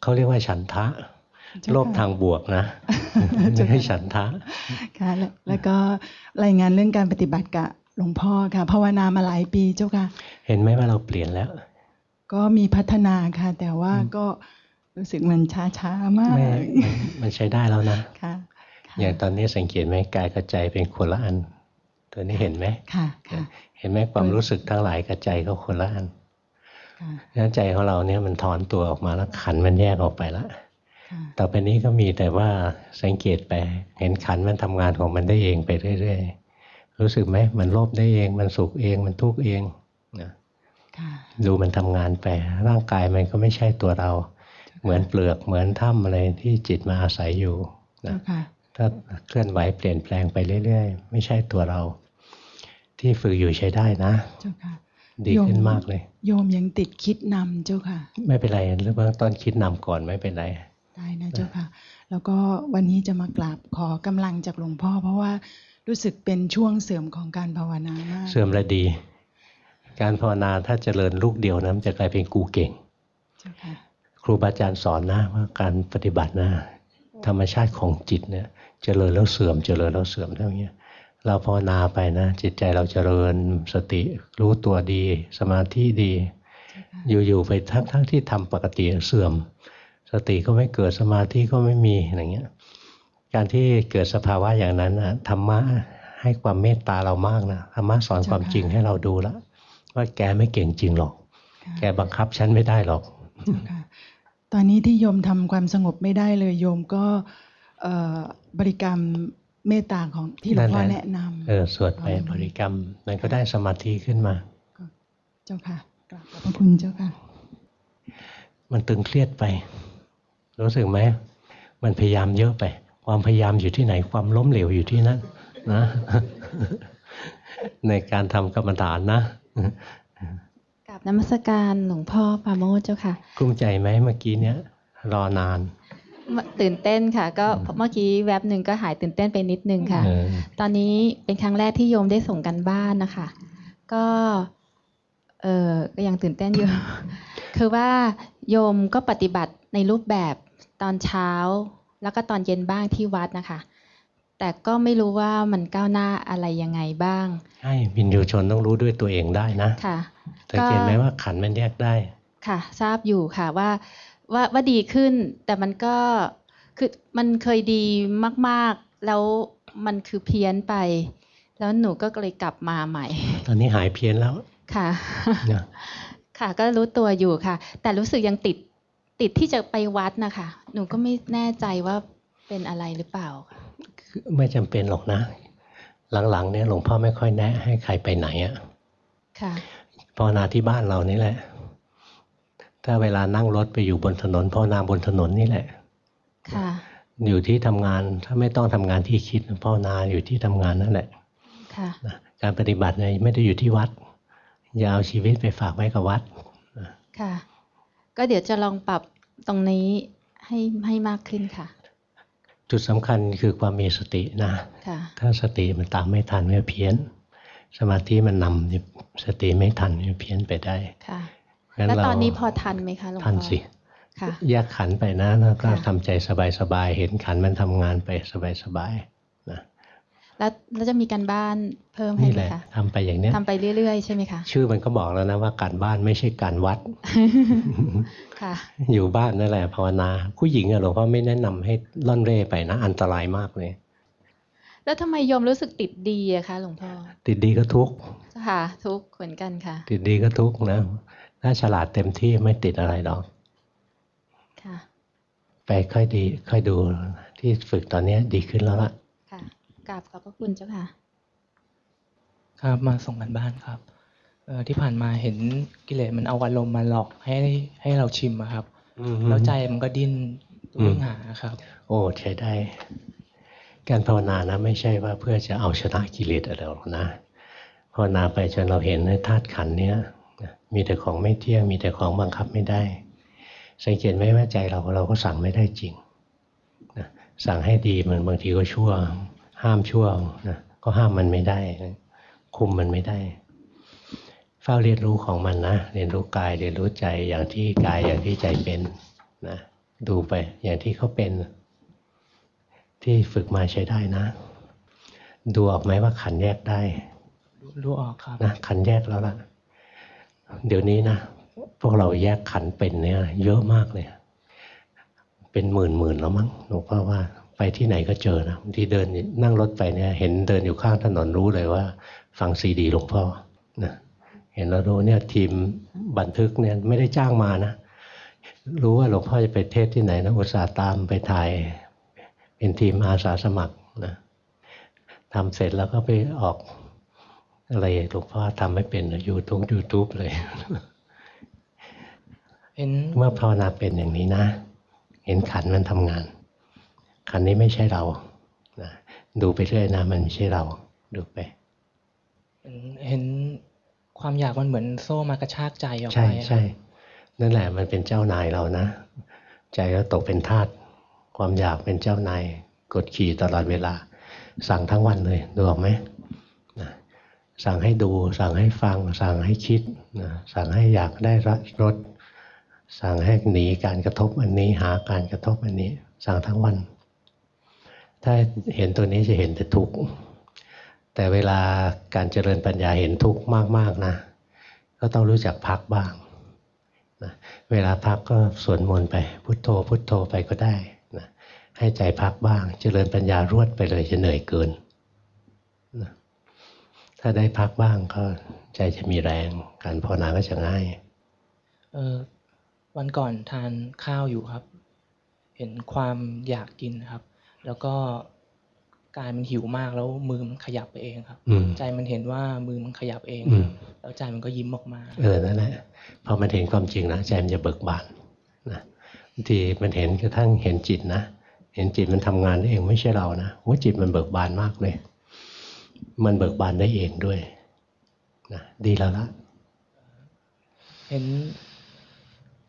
[SPEAKER 1] เขาเรียกว่าฉันทะ
[SPEAKER 7] เจ้าค่ะ
[SPEAKER 1] โลภทางบวกนะไม่ใช่ฉันทะ
[SPEAKER 7] ค่ะแล้วแล้วก็รายงานเรื่องการปฏิบัติกับหลวงพ่อค่ะภาวนามาหลายปีเจ้าค่ะ
[SPEAKER 1] เห็นไหมว่าเราเปลี่ยนแล้ว
[SPEAKER 7] ก็มีพัฒนาค่ะ แต่ว่าก็รู้สึกมันช้าช้าๆมาก
[SPEAKER 1] ไม่มันมันใช้ได้แล้วนะ
[SPEAKER 7] ค่ะค่ะ
[SPEAKER 1] อย่างตอนนี้สังเกตไหมกายกับใจเป็นคนละอัน ตัวนี้เห็นไหม
[SPEAKER 7] ค่ะค่ะ
[SPEAKER 1] เห็นไหมความรู้สึกทั้งหลายกับใจก็คนละอัน
[SPEAKER 7] ค่ะ
[SPEAKER 1] งั้นใจของเราเนี่ยมันถอนตัวออกมาแล้วขันธ์มันแยกออกไปแล้ว
[SPEAKER 7] ค่ะ
[SPEAKER 1] ต่อไปนี้ก็มีแต่ว่าสังเกตไปเห็นขันธ์มันทำงานของมันได้เองไปเรื่อยๆ รู้สึกไหมมันโลภได้เอง มันสุขเอง มันทุกข์เองนะ
[SPEAKER 7] ค่ะ
[SPEAKER 1] ดูมันทำงานไป ร่างกายมันก็ไม่ใช่ตัวเรา เหมือนเปลือกเหมือนถ้ำอะไรที่จิตมาอาศัยอยู่นะ
[SPEAKER 7] เจ้าค่ะ
[SPEAKER 1] ถ้าเคลื่อนไหวเปลี่ยนแปลงไปเรื่อยๆ ไม่ใช่ตัวเรา ที่ฝึกอยู่ใช้ได้นะ
[SPEAKER 7] เจ้าค่ะ
[SPEAKER 1] ดีขึ้นมากเลย
[SPEAKER 7] โยมยังติดคิดนำเจ้าค่ะ
[SPEAKER 1] ไม่เป็นไรเบื้องต้นคิดนำก่อนไม่เป็นไร
[SPEAKER 7] ได้นะเจ้าค่ะ แล้วก็วันนี้จะมากราบขอกำลังจากหลวงพ่อ เพราะว่ารู้สึกเป็นช่วงเสื่อมของการภาวนามาก
[SPEAKER 1] เสื่อมและดี การภาวนาถ้าเจริญลูกเดียวนะมันจะกลายเป็นกูเก่ง
[SPEAKER 7] เจ้าค่ะ
[SPEAKER 1] ครูบาอาจารย์สอนนะว่าการปฏิบัตินะ ธรรมชาติของจิตเนี่ยเจริญแล้วเสื่อม เจริญแล้วเสื่อมเท่านี้ยเราภาวนาไปนะ จิตใจเราเจริญสติรู้ตัวดี สมาธิดี อยู่ๆไปทั้งทั้งที่ทำปกติเสื่อม สติก็ไม่เกิดสมาธิก็ไม่มีอย่างเงี้ยการที่เกิดสภาวะอย่างนั้นนะธรรมะให้ความเมตตาเรามากนะธรรมะสอนความจริงให้เราดูแล้ว ว่าแกไม่เก่งจริงหรอก
[SPEAKER 7] ค่ะ
[SPEAKER 1] แกบังคับฉันไม่ได้หรอก
[SPEAKER 7] เจ้าค่ะตอนนี้ที่โยมทำความสงบไม่ได้เลยโยมก็เอ่อบริกรรมเมตตาของที่หลวงพ่อ
[SPEAKER 1] นั่นแหละ
[SPEAKER 7] แนะนำ
[SPEAKER 1] เออสวดไปบริกรรมมันก็ได้สมาธิขึ้นมา
[SPEAKER 7] เจ้าค่ะกราบขอบพระคุณเจ้าค่ะ
[SPEAKER 1] มันตึงเครียดไป รู้สึกไหมมันพยายามเยอะไป ความพยายามอยู่ที่ไหนความล้มเหลวอยู่ที่นั่นนะ ในการทำกรรมฐานนะ
[SPEAKER 8] กับนมัสการหลวงพ่อปราโมชเจ้าค่ะ
[SPEAKER 1] กลุ้มใจไหมเมื่อกี้เนี้ยรอนาน
[SPEAKER 8] ตื่นเต้นค่ะ ก็เมื่อกี้แวบหนึ่งก็หายตื่นเต้นไปนิดนึงค่ะ
[SPEAKER 1] เออ
[SPEAKER 8] ตอนนี้เป็นครั้งแรกที่โยมได้ส่งกันบ้านนะคะ ก็เออก็ยังตื่นเต้นอยู่ คือว่าโยมก็ปฏิบัติในรูปแบบตอนเช้า แล้วก็ตอนเย็นบ้างที่วัดนะคะ แต่ก็ไม่รู้ว่ามันก้าวหน้าอะไรยังไงบ้าง
[SPEAKER 1] ใช่วินยูชนต้องรู้ด้วยตัวเองได้นะ
[SPEAKER 8] ค่ะ
[SPEAKER 1] สังเกตไหมว่าขันธ์มันแยกได้
[SPEAKER 8] ค่ะ ทราบอยู่ค่ะว่าว่าว่าดีขึ้น แต่มันก็คือมันเคยดีมาก ๆ แล้วมันคือเพี้ยนไป แล้วหนูก็เลยกลับมาใหม่
[SPEAKER 1] ตอนนี้หายเพี้ยนแล้ว
[SPEAKER 8] ค่ะ
[SPEAKER 1] นะ
[SPEAKER 8] ค่ะ ก็รู้ตัวอยู่ค่ะ แต่รู้สึกยังติดติดที่จะไปวัดนะคะ หนูก็ไม่แน่ใจว่าเป็นอะไรหรือเปล่าค่ะ
[SPEAKER 1] ไม่จำเป็นหรอกนะ หลังๆเนี่ยหลวงพ่อไม่ค่อยแนะให้ใครไปไหนอะ
[SPEAKER 8] ค่ะ
[SPEAKER 1] ภาวนาที่บ้านเรานี่แหละ ถ้าเวลานั่งรถไปอยู่บนถนนภาวนาบนถนนนี่แหละ
[SPEAKER 8] ค่ะ
[SPEAKER 1] อยู่ที่ทำงานถ้าไม่ต้องทำงานที่คิดภาวนาอยู่ที่ทำงานนั่นแหละ
[SPEAKER 8] ค่ะ
[SPEAKER 1] นะการปฏิบัติเนี่ยไม่ได้อยู่ที่วัด อย่าเอาชีวิตไปฝากไว้กับวัด
[SPEAKER 8] ค่ะ ก็เดี๋ยวจะลองปรับตรงนี้ให้ให้มากขึ้นค่ะ
[SPEAKER 1] จุดสำคัญคือความมีสตินะ
[SPEAKER 8] ค่ะ
[SPEAKER 1] ถ้าสติมันตามไม่ทันมันก็เพี้ยน สมาธิมันนำเนี่ยสติไม่ทันมันเพี้ยนไปได้
[SPEAKER 8] ค่ะ
[SPEAKER 1] งั้น
[SPEAKER 8] แล้ว
[SPEAKER 1] เรา
[SPEAKER 8] ตอนนี้พอทันไหมคะหลวงพ่อ
[SPEAKER 1] ทันสิ
[SPEAKER 8] ค่ะ
[SPEAKER 1] แยกขันธ์ไปนะแล้วก็
[SPEAKER 8] ค่ะ
[SPEAKER 1] ทำใจสบายๆเห็นขันธ์มันทำงานไปสบายๆนะ
[SPEAKER 8] แล้วแล้วจะมีการบ้านเพิ่มให้
[SPEAKER 1] นี่
[SPEAKER 8] ไห
[SPEAKER 1] แห
[SPEAKER 8] ม
[SPEAKER 1] ละ
[SPEAKER 8] คะ
[SPEAKER 1] ทำไปอย่างเนี้ย
[SPEAKER 8] ทำไปเรื่อยๆใช่ไหมคะ
[SPEAKER 1] ชื่อมันก็บอกแล้วนะว่าการบ้านไม่ใช่การวัด
[SPEAKER 8] ค่ะ
[SPEAKER 1] อยู่บ้านนั่นแหละภาวนา ผู้หญิงอะหลวงพ่อไม่แนะนำให้ล่อนเร่ไปนะ อันตรายมากเลย
[SPEAKER 8] แล้วทำไมโยมรู้สึกติดดีอะคะหลวงพ่อ
[SPEAKER 1] ติดดีก็ทุกข์
[SPEAKER 8] ค่ะทุกข์เหมือนกันค่ะ
[SPEAKER 1] ติดดีก็ทุกข์นะถ้าฉลาดเต็มที่ไม่ติดอะไรหรอก
[SPEAKER 8] ค่ะ
[SPEAKER 1] ไปค่อยดีค่อยดูที่ฝึกตอนเนี้ยดีขึ้นแล้วล่ะ
[SPEAKER 8] ค่ะ กราบขอบพระคุณเจ้าค่ะ
[SPEAKER 9] ครับมาส่งกันบ้านครับเอ่อที่ผ่านมาเห็นกิเลสมันเอาอารมณ์มาหลอกให้ให้เราชิมอะครับแล้วใจมันก็ดิ้น
[SPEAKER 1] อืม
[SPEAKER 9] วิ่งหาครับ
[SPEAKER 1] โอ้ใช้ได้ การภาวนานะ ไม่ใช่ว่าเพื่อจะเอาชนะกิเลสอะไรหรอกนะภาวนาไปจนเราเห็นในธาตุขันธ์เนี้ยนะมีแต่ของไม่เที่ยงมีแต่ของบังคับไม่ได้ สังเกตไหมว่าใจเราเราก็สั่งไม่ได้จริงนะสั่งให้ดีมันบางทีก็ชั่ว ห้ามชั่วนะก็ห้ามมันไม่ได้นะคุมมันไม่ได้ เฝ้าเรียนรู้ของมันนะเรียนรู้กายเรียนรู้ใจอย่างที่กายอย่างที่ใจเป็นนะดูไปอย่างที่เขาเป็น ที่ฝึกมาใช้ได้นะ ดูออกไหมว่าขันธ์แยกได้
[SPEAKER 9] รู้ออกครับ
[SPEAKER 1] นะขันธ์แยกแล้วล่ะ เดี๋ยวนี้นะพวกเราแยกขันธ์เป็นเนี่ย เยอะมากเลย เป็นหมื่นหมื่นแล้วมั้งหลวงพ่อว่า ไปที่ไหนก็เจอนะบางทีเดินนั่งรถไปเนี่ย เห็นเดินอยู่ข้างถนนรู้เลยว่า ฟังซีดีหลวงพ่อนะเห็นแล้วรู้เนี่ยทีมบันทึกเนี่ยไม่ได้จ้างมานะรู้ว่าหลวงพ่อจะไปเทศที่ไหนนะอุตส่าห์ตามไปถ่ายเป็นทีมอาสาสมัครนะทำเสร็จแล้วก็ไปออกอะไรหลวงพ่อทำไม่เป็นยูทูบยูทูบเลย
[SPEAKER 9] เห็น
[SPEAKER 1] เมื่อภาวนาเป็นอย่างนี้นะ เห็นขันธ์มันทำงาน ขันธ์นี้ไม่ใช่เรานะดูไปเรื่อยนะมันไม่ใช่เรา ดูไป
[SPEAKER 9] เห็นเห็นความอยากมันเหมือนโซ่มากระชากใจออก
[SPEAKER 1] ใช่
[SPEAKER 9] ไปอะ
[SPEAKER 1] ใช่นั่นแหละมันเป็นเจ้านายเรานะ ใจเราตกเป็นทาสความอยากเป็นเจ้านายกดขี่ตลอดเวลา สั่งทั้งวันเลยดูออกไหมนะสั่งให้ดู สั่งให้ฟัง สั่งให้คิดนะสั่งให้อยากได้รรสสั่งให้หนีการกระทบอันนี้หาการกระทบอันนี้ สั่งทั้งวัน ถ้าเห็นตัวนี้จะเห็นแต่ทุกข์แต่เวลาการเจริญปัญญาเห็นทุกข์มากๆนะ ก็ต้องรู้จักพักบ้างนะเวลาพักก็สวดมนต์ไปพุทโธ พุทโธไปก็ได้นะให้ใจพักบ้าง เจริญปัญญารวดไปเลยจะเหนื่อยเกินนะถ้าได้พักบ้างก็ใจจะมีแรงการภาวนาก็จะง่าย
[SPEAKER 9] เออวันก่อนทานข้าวอยู่ครับ เห็นความอยากกินครับ แล้วก็กายมันหิวมากแล้วมือมันขยับไปเองครับ
[SPEAKER 1] อืม
[SPEAKER 9] ใจมันเห็นว่ามือมันขยับเอง
[SPEAKER 1] อืม
[SPEAKER 9] แล้วใจมันก็ยิ้มออกมา
[SPEAKER 1] เออนั่นแหละพอมันเห็นความจริงนะใจมันจะเบิกบานนะบางทีมันเห็นกระทั่งเห็นจิตนะเห็นจิตมันทำงานได้เองไม่ใช่เรานะว่าจิตมันเบิกบานมากเลย มันเบิกบานได้เองด้วยนะดีแล้วละ
[SPEAKER 9] เห็น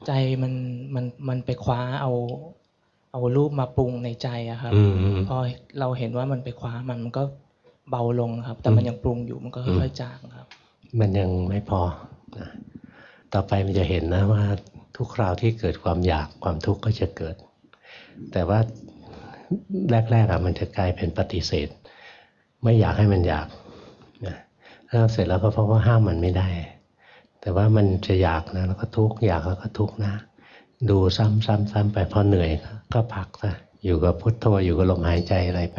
[SPEAKER 9] ใจมันมันมันไปคว้าเอา เอารูปมาปรุงในใจอะครับ
[SPEAKER 1] อืมอืม
[SPEAKER 9] พอเราเห็นว่ามันไปคว้ามันมันก็เบาลงครับ แต่
[SPEAKER 1] อืม
[SPEAKER 9] มันยังปรุงอยู่มันก็ค่อยๆจางครับ
[SPEAKER 1] มันยังไม่พอนะต่อไปมันจะเห็นนะว่าทุกคราวที่เกิดความอยากความทุกข์ก็จะเกิด แต่ว่าแรกๆอะมันจะกลายเป็นปฏิเสธ ไม่อยากให้มันอยากนะแล้วเสร็จแล้วก็เพราะว่าห้ามมันไม่ได้ แต่ว่ามันจะอยากนะแล้วก็ทุกข์อยากแล้วก็ทุกข์นะ ดูซ้ำๆๆไปพอเหนื่อยก็พักซะอยู่กับพุทโธอยู่กับลมหายใจอะไรไป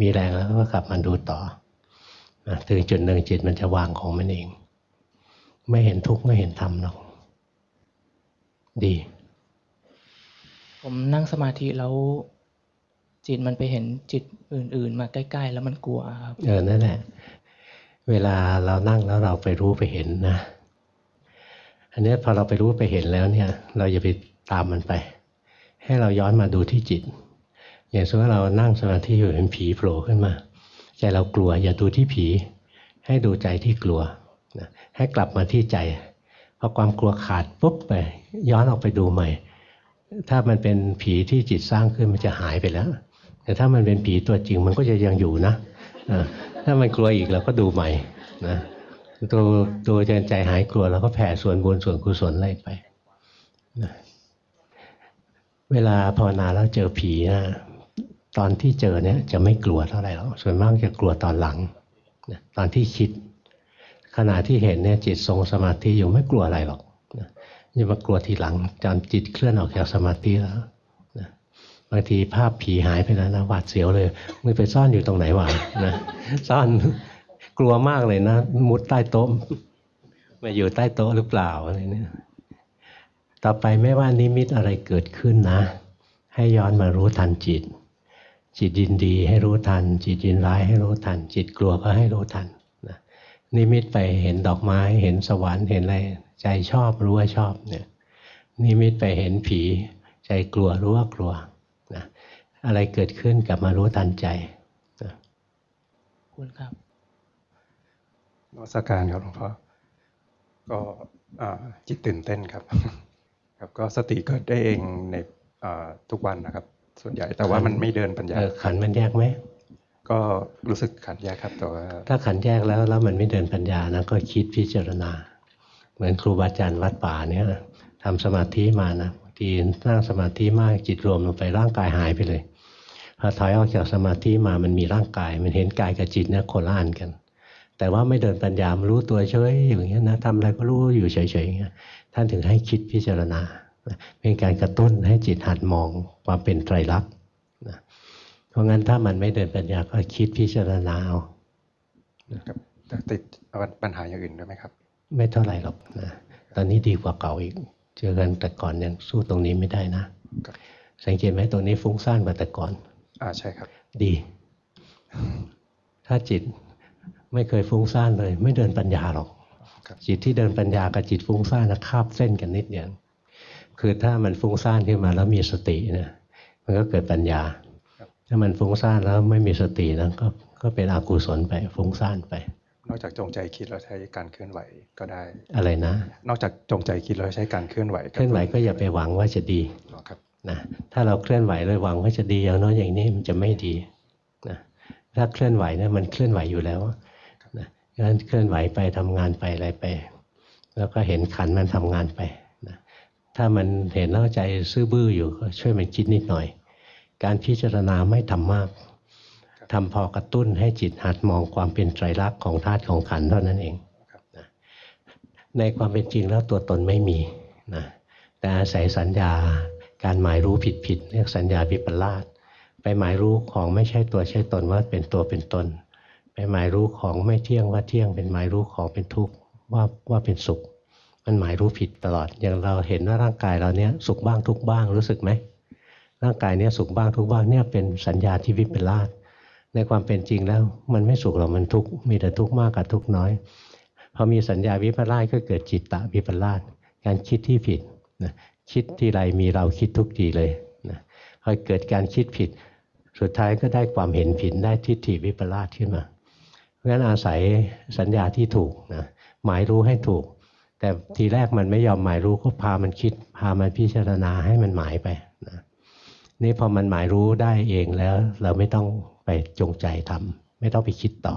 [SPEAKER 1] มีแรงแล้วก็กลับมาดูต่อนะถึงจุดหนึ่งจิตมันจะวางของมันเอง ไม่เห็นทุกข์ไม่เห็นธรรมหรอกดี
[SPEAKER 9] ผมนั่งสมาธิแล้วจิตมันไปเห็นจิตอื่น ๆ มาใกล้ ๆ แล้วมันกลัวครับ
[SPEAKER 1] เออนั่นแหละ เวลาเรานั่งแล้วเราไปรู้ไปเห็นนะ อันนี้พอเราไปรู้ไปเห็นแล้วเนี่ย เราอย่าไปตามมันไป ให้เราย้อนมาดูที่จิต อย่างสมมติว่าเรานั่งสมาธิอยู่เห็นผีโผล่ขึ้นมา ใจเรากลัวอย่าดูที่ผี ให้ดูใจที่กลัวนะให้กลับมาที่ใจพอความกลัวขาดปุ๊บไปย้อนออกไปดูใหม่ ถ้ามันเป็นผีที่จิตสร้างขึ้นมันจะหายไปแล้ว แต่ถ้ามันเป็นผีตัวจริงมันก็จะยังอยู่นะถ้ามันกลัวอีกเราก็ดูใหม่นะ ตัวตัวจนใจหายกลัวเราก็แผ่ส่วนบุญส่วนกุศลอะไรไปนะเวลาภาวนาแล้วเจอผีนะตอนที่เจอเนี่ยจะไม่กลัวเท่าไหร่หรอกส่วนมากจะกลัวตอนหลังนะตอนที่คิด ขณะที่เห็นเนี่ยจิตทรงสมาธิอยู่ไม่กลัวอะไรหรอกนะจะมากลัวทีหลังจนจิตเคลื่อนออกจากสมาธิแล้วนะบางทีภาพผีหายไปแล้วนะหวาดเสียวเลยมันไปซ่อนอยู่ตรงไหนวะนะซ่อน กลัวมากเลยนะ มุดใต้โต๊ะมาอยู่ใต้โต๊ะหรือเปล่าอะไรเนี่ยต่อไปไม่ว่านิมิตอะไรเกิดขึ้นนะ ให้ย้อนมารู้ทันจิต จิตยินดีให้รู้ทัน จิตยินร้ายให้รู้ทัน จิตกลัวก็ให้รู้ทันนะนิมิตไปเห็นดอกไม้ เห็นสวรรค์เห็นอะไรใจชอบรู้ว่าชอบเนี่ยนิมิตไปเห็นผี ใจกลัวรู้ว่ากลัวนะอะไรเกิดขึ้นกลับมารู้ทันใจนะ
[SPEAKER 9] คุณครับ
[SPEAKER 10] นวัตการครับหลวงพ่อก็อ่าจิตตื่นเต้นครับ ครับก็สติเกิดได้เองในอ่าทุกวันนะครับ ส่วนใหญ่แต่ว่ามันไม่เดินปัญญา
[SPEAKER 1] เออขันธ์มันแยกไหม
[SPEAKER 10] ก็รู้สึกขัดแย้งครับแต่ว่า
[SPEAKER 1] ถ้าขันธ์แยกแล้วแล้วมันไม่เดินปัญญานะก็คิดพิจารณา เหมือนครูบาอาจารย์วัดป่าเนี่ยนะทำสมาธิมานะบางทีนั่งสมาธิมากจิตรวมลงไปร่างกายหายไปเลยพอถอยออกจากสมาธิมามันมีร่างกาย มันเห็นกายกับจิตเนี่ยคนละอันกัน แต่ว่าไม่เดินปัญญามันรู้ตัวเฉยอยู่อย่างเงี้ยนะทำอะไรก็รู้อยู่เฉยๆอย่างเงี้ยท่านถึงให้คิดพิจารณา เป็นการกระตุ้นให้จิตหัดมองความเป็นไตรลักษณ์นะเพราะงั้นถ้ามันไม่เดินปัญญาก็คิดพิจารณาเอา
[SPEAKER 10] ครับแต่ติดปัญหาอย่างอื่นด้วยไหมครับ
[SPEAKER 1] ไม่เท่าไหร่หรอกนะตอนนี้ดีกว่าเก่าอีก เจอกันแต่ก่อนยังสู้ตรงนี้ไม่ได้นะ
[SPEAKER 10] ครับ
[SPEAKER 1] สังเกตไหมตรงนี้ฟุ้งซ่านกว่าแต่ก่อน
[SPEAKER 10] อ่าใช่ครับ
[SPEAKER 1] ดี ถ้าจิต ไม่เคยฟุ้งซ่านเลย ไม่เดินปัญญาหรอก
[SPEAKER 10] ครับ
[SPEAKER 1] จิตที่เดินปัญญากับจิตฟุ้งซ่านนะคาบเส้นกันนิดเดียวคือถ้ามันฟุ้งซ่านขึ้นมาแล้วมีสตินะมันก็เกิดปัญญา ถ้ามันฟุ้งซ่านแล้วไม่มีสตินะก็ก็เป็นอกุศลไปฟุ้งซ่านไป
[SPEAKER 10] นอกจากจงใจคิดเราใช้การเคลื่อนไหวก็ได้
[SPEAKER 1] อะไรนะ
[SPEAKER 10] นอกจากจงใจคิดเราใช้การเคลื่อนไหว
[SPEAKER 1] เคลื่อนไหวก็อย่าไปหวังว่าจะดี
[SPEAKER 10] อ๋อครับ
[SPEAKER 1] นะถ้าเราเคลื่อนไหวเลยหวังว่าจะดีอย่างน้อยอย่างนี้มันจะไม่ดีนะถ้าเคลื่อนไหวเนี่ยมันเคลื่อนไหวอยู่แล้ว นะงั้นเคลื่อนไหวไปทำงานไปอะไรไป แล้วก็เห็นขันมันทำงานไปนะถ้ามันเห็นแล้วใจซื่อบื้ออยู่ก็ช่วยมันคิดนิดหน่อย การพิจารณาไม่ทำมากทำพอกระตุ้นให้จิตหัดมองความเป็นไตรลักษณ์ของธาตุของขันเท่านั้นเองนะในความเป็นจริงแล้วตัวตนไม่มีนะแต่อาศัยสัญญาการหมายรู้ผิดผิดๆเรียกสัญญาวิปลาสไปหมายรู้ของไม่ใช่ตัวใช่ตนว่าเป็นตัวเป็นตน ไปหมายรู้ของไม่เที่ยงว่าเที่ยงเป็นหมายรู้ของเป็นทุกข์ว่าว่าเป็นสุข มันหมายรู้ผิดตลอด อย่างเราเห็นว่าร่างกายเราเนี้ยสุขบ้างทุกข์บ้างรู้สึกไหมร่างกายเนี้ยสุขบ้างทุกข์บ้างเนี่ยเป็นสัญญาที่วิปลาสในความเป็นจริงแล้ว มันไม่สุขหรอกมันทุกข์มีแต่ทุกข์มากกับทุกข์น้อยพอมีสัญญาวิปลาสก็เกิดจิตตะวิปลาสการคิดที่ผิดนะคิดทีไรมีเราคิดทุกทีเลยนะพอเกิดการคิดผิด สุดท้ายก็ได้ความเห็นผิดได้ทิฏฐิวิปลาสขึ้นมา เพราะฉะนั้นอาศัยสัญญาที่ถูกนะหมายรู้ให้ถูก แต่ทีแรกมันไม่ยอมหมายรู้ก็พามันคิด พามันพิจารณาให้มันหมายไปนะนี่พอมันหมายรู้ได้เองแล้ว เราไม่ต้องไปจงใจทำไม่ต้องไปคิดต่อ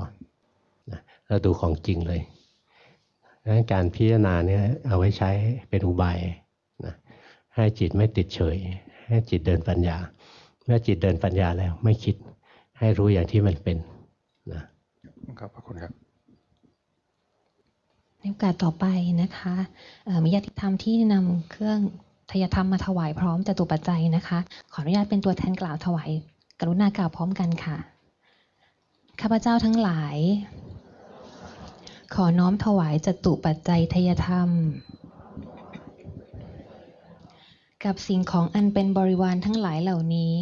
[SPEAKER 1] นะเราดูของจริงเลยดังนั้นการพิจารณาเนี่ยเอาไว้ใช้เป็นอุบายนะให้จิตไม่ติดเฉย ให้จิตเดินปัญญา เมื่อจิตเดินปัญญาแล้วไม่คิดให้รู้อย่างที่มันเป็นนะ
[SPEAKER 10] ครับขอบคุณครับ
[SPEAKER 11] ในโอกาสต่อไปนะคะมีญาติธรรมที่นำเครื่องทยธรรมมาถวายพร้อมจตุปัจจัยนะคะ ขออนุญาตเป็นตัวแทนกล่าวถวาย กรุณากล่าวพร้อมกันค่ะ ข้าพเจ้าทั้งหลาย ขอน้อมถวายจตุปัจจัยทยธรรม กับสิ่งของอันเป็นบริวารทั้งหลายเหล่านี้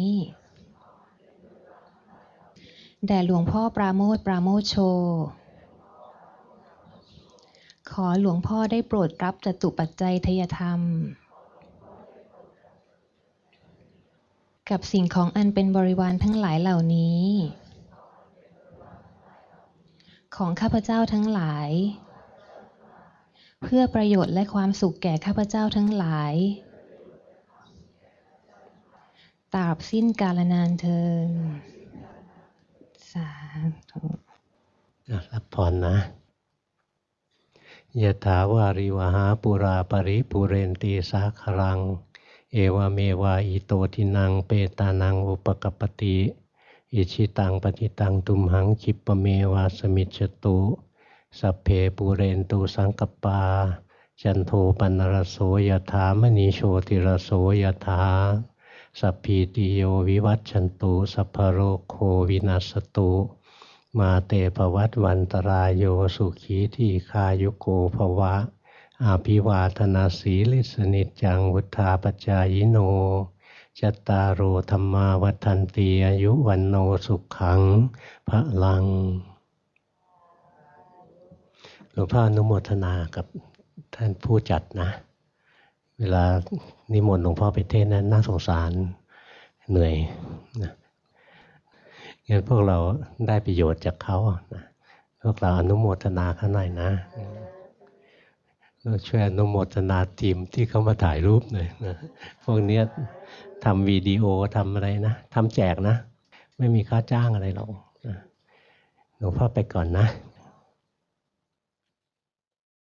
[SPEAKER 11] แด่หลวงพ่อปราโมทปราโมทโช ขอหลวงพ่อได้โปรดรับจตุปัจจัยทยธรรม กับสิ่งของอันเป็นบริวารทั้งหลายเหล่านี้ ของข้าพเจ้าทั้งหลาย เพื่อประโยชน์และความสุขแก่ข้าพเจ้าทั้งหลายตราบสิ้นกาลนานเทิน สาธุ
[SPEAKER 1] อะรับพรนะยะถาวาริวหาปุราปริปุเรนตีสาครัง เอวเมวะอิโตทินังเปตานังอุปกปปติอิชิตังปฏิตังตุมหังคิปเมวะสมิจตุสัพเพปุเรนตุสังกปา จันโทปันรโสยถามณีโชติรโสยถา สัพพีติโยวิวัตชันตุสัพพโรโควินัสตุมาเตภวัตวันตรายโยสุขีที่คายุโกภวะ อาภิวาธนาสีลิสนิจังวุธาปจายโนจตารโอธรรมาวัฏันตีอายุวันโนสุขังพระลัง หลวงพ่ออนุโมทนากับท่านผู้จัดนะ เวลานิมนต์หลวงพ่อไปเทศน์นั้นน่าสงสารเหนื่อยนะงั้นพวกเราได้ประโยชน์จากเขานะพวกเราอนุโมทนาเขาหน่อยนะช่วยอนุโมทนาทีมที่เขามาถ่ายรูปหน่อยนะพวกเนี้ยทำวิดีโอทำอะไรนะทำแจกนะ ไม่มีค่าจ้างอะไรหรอกหลวงพ่อไปก่อนนะ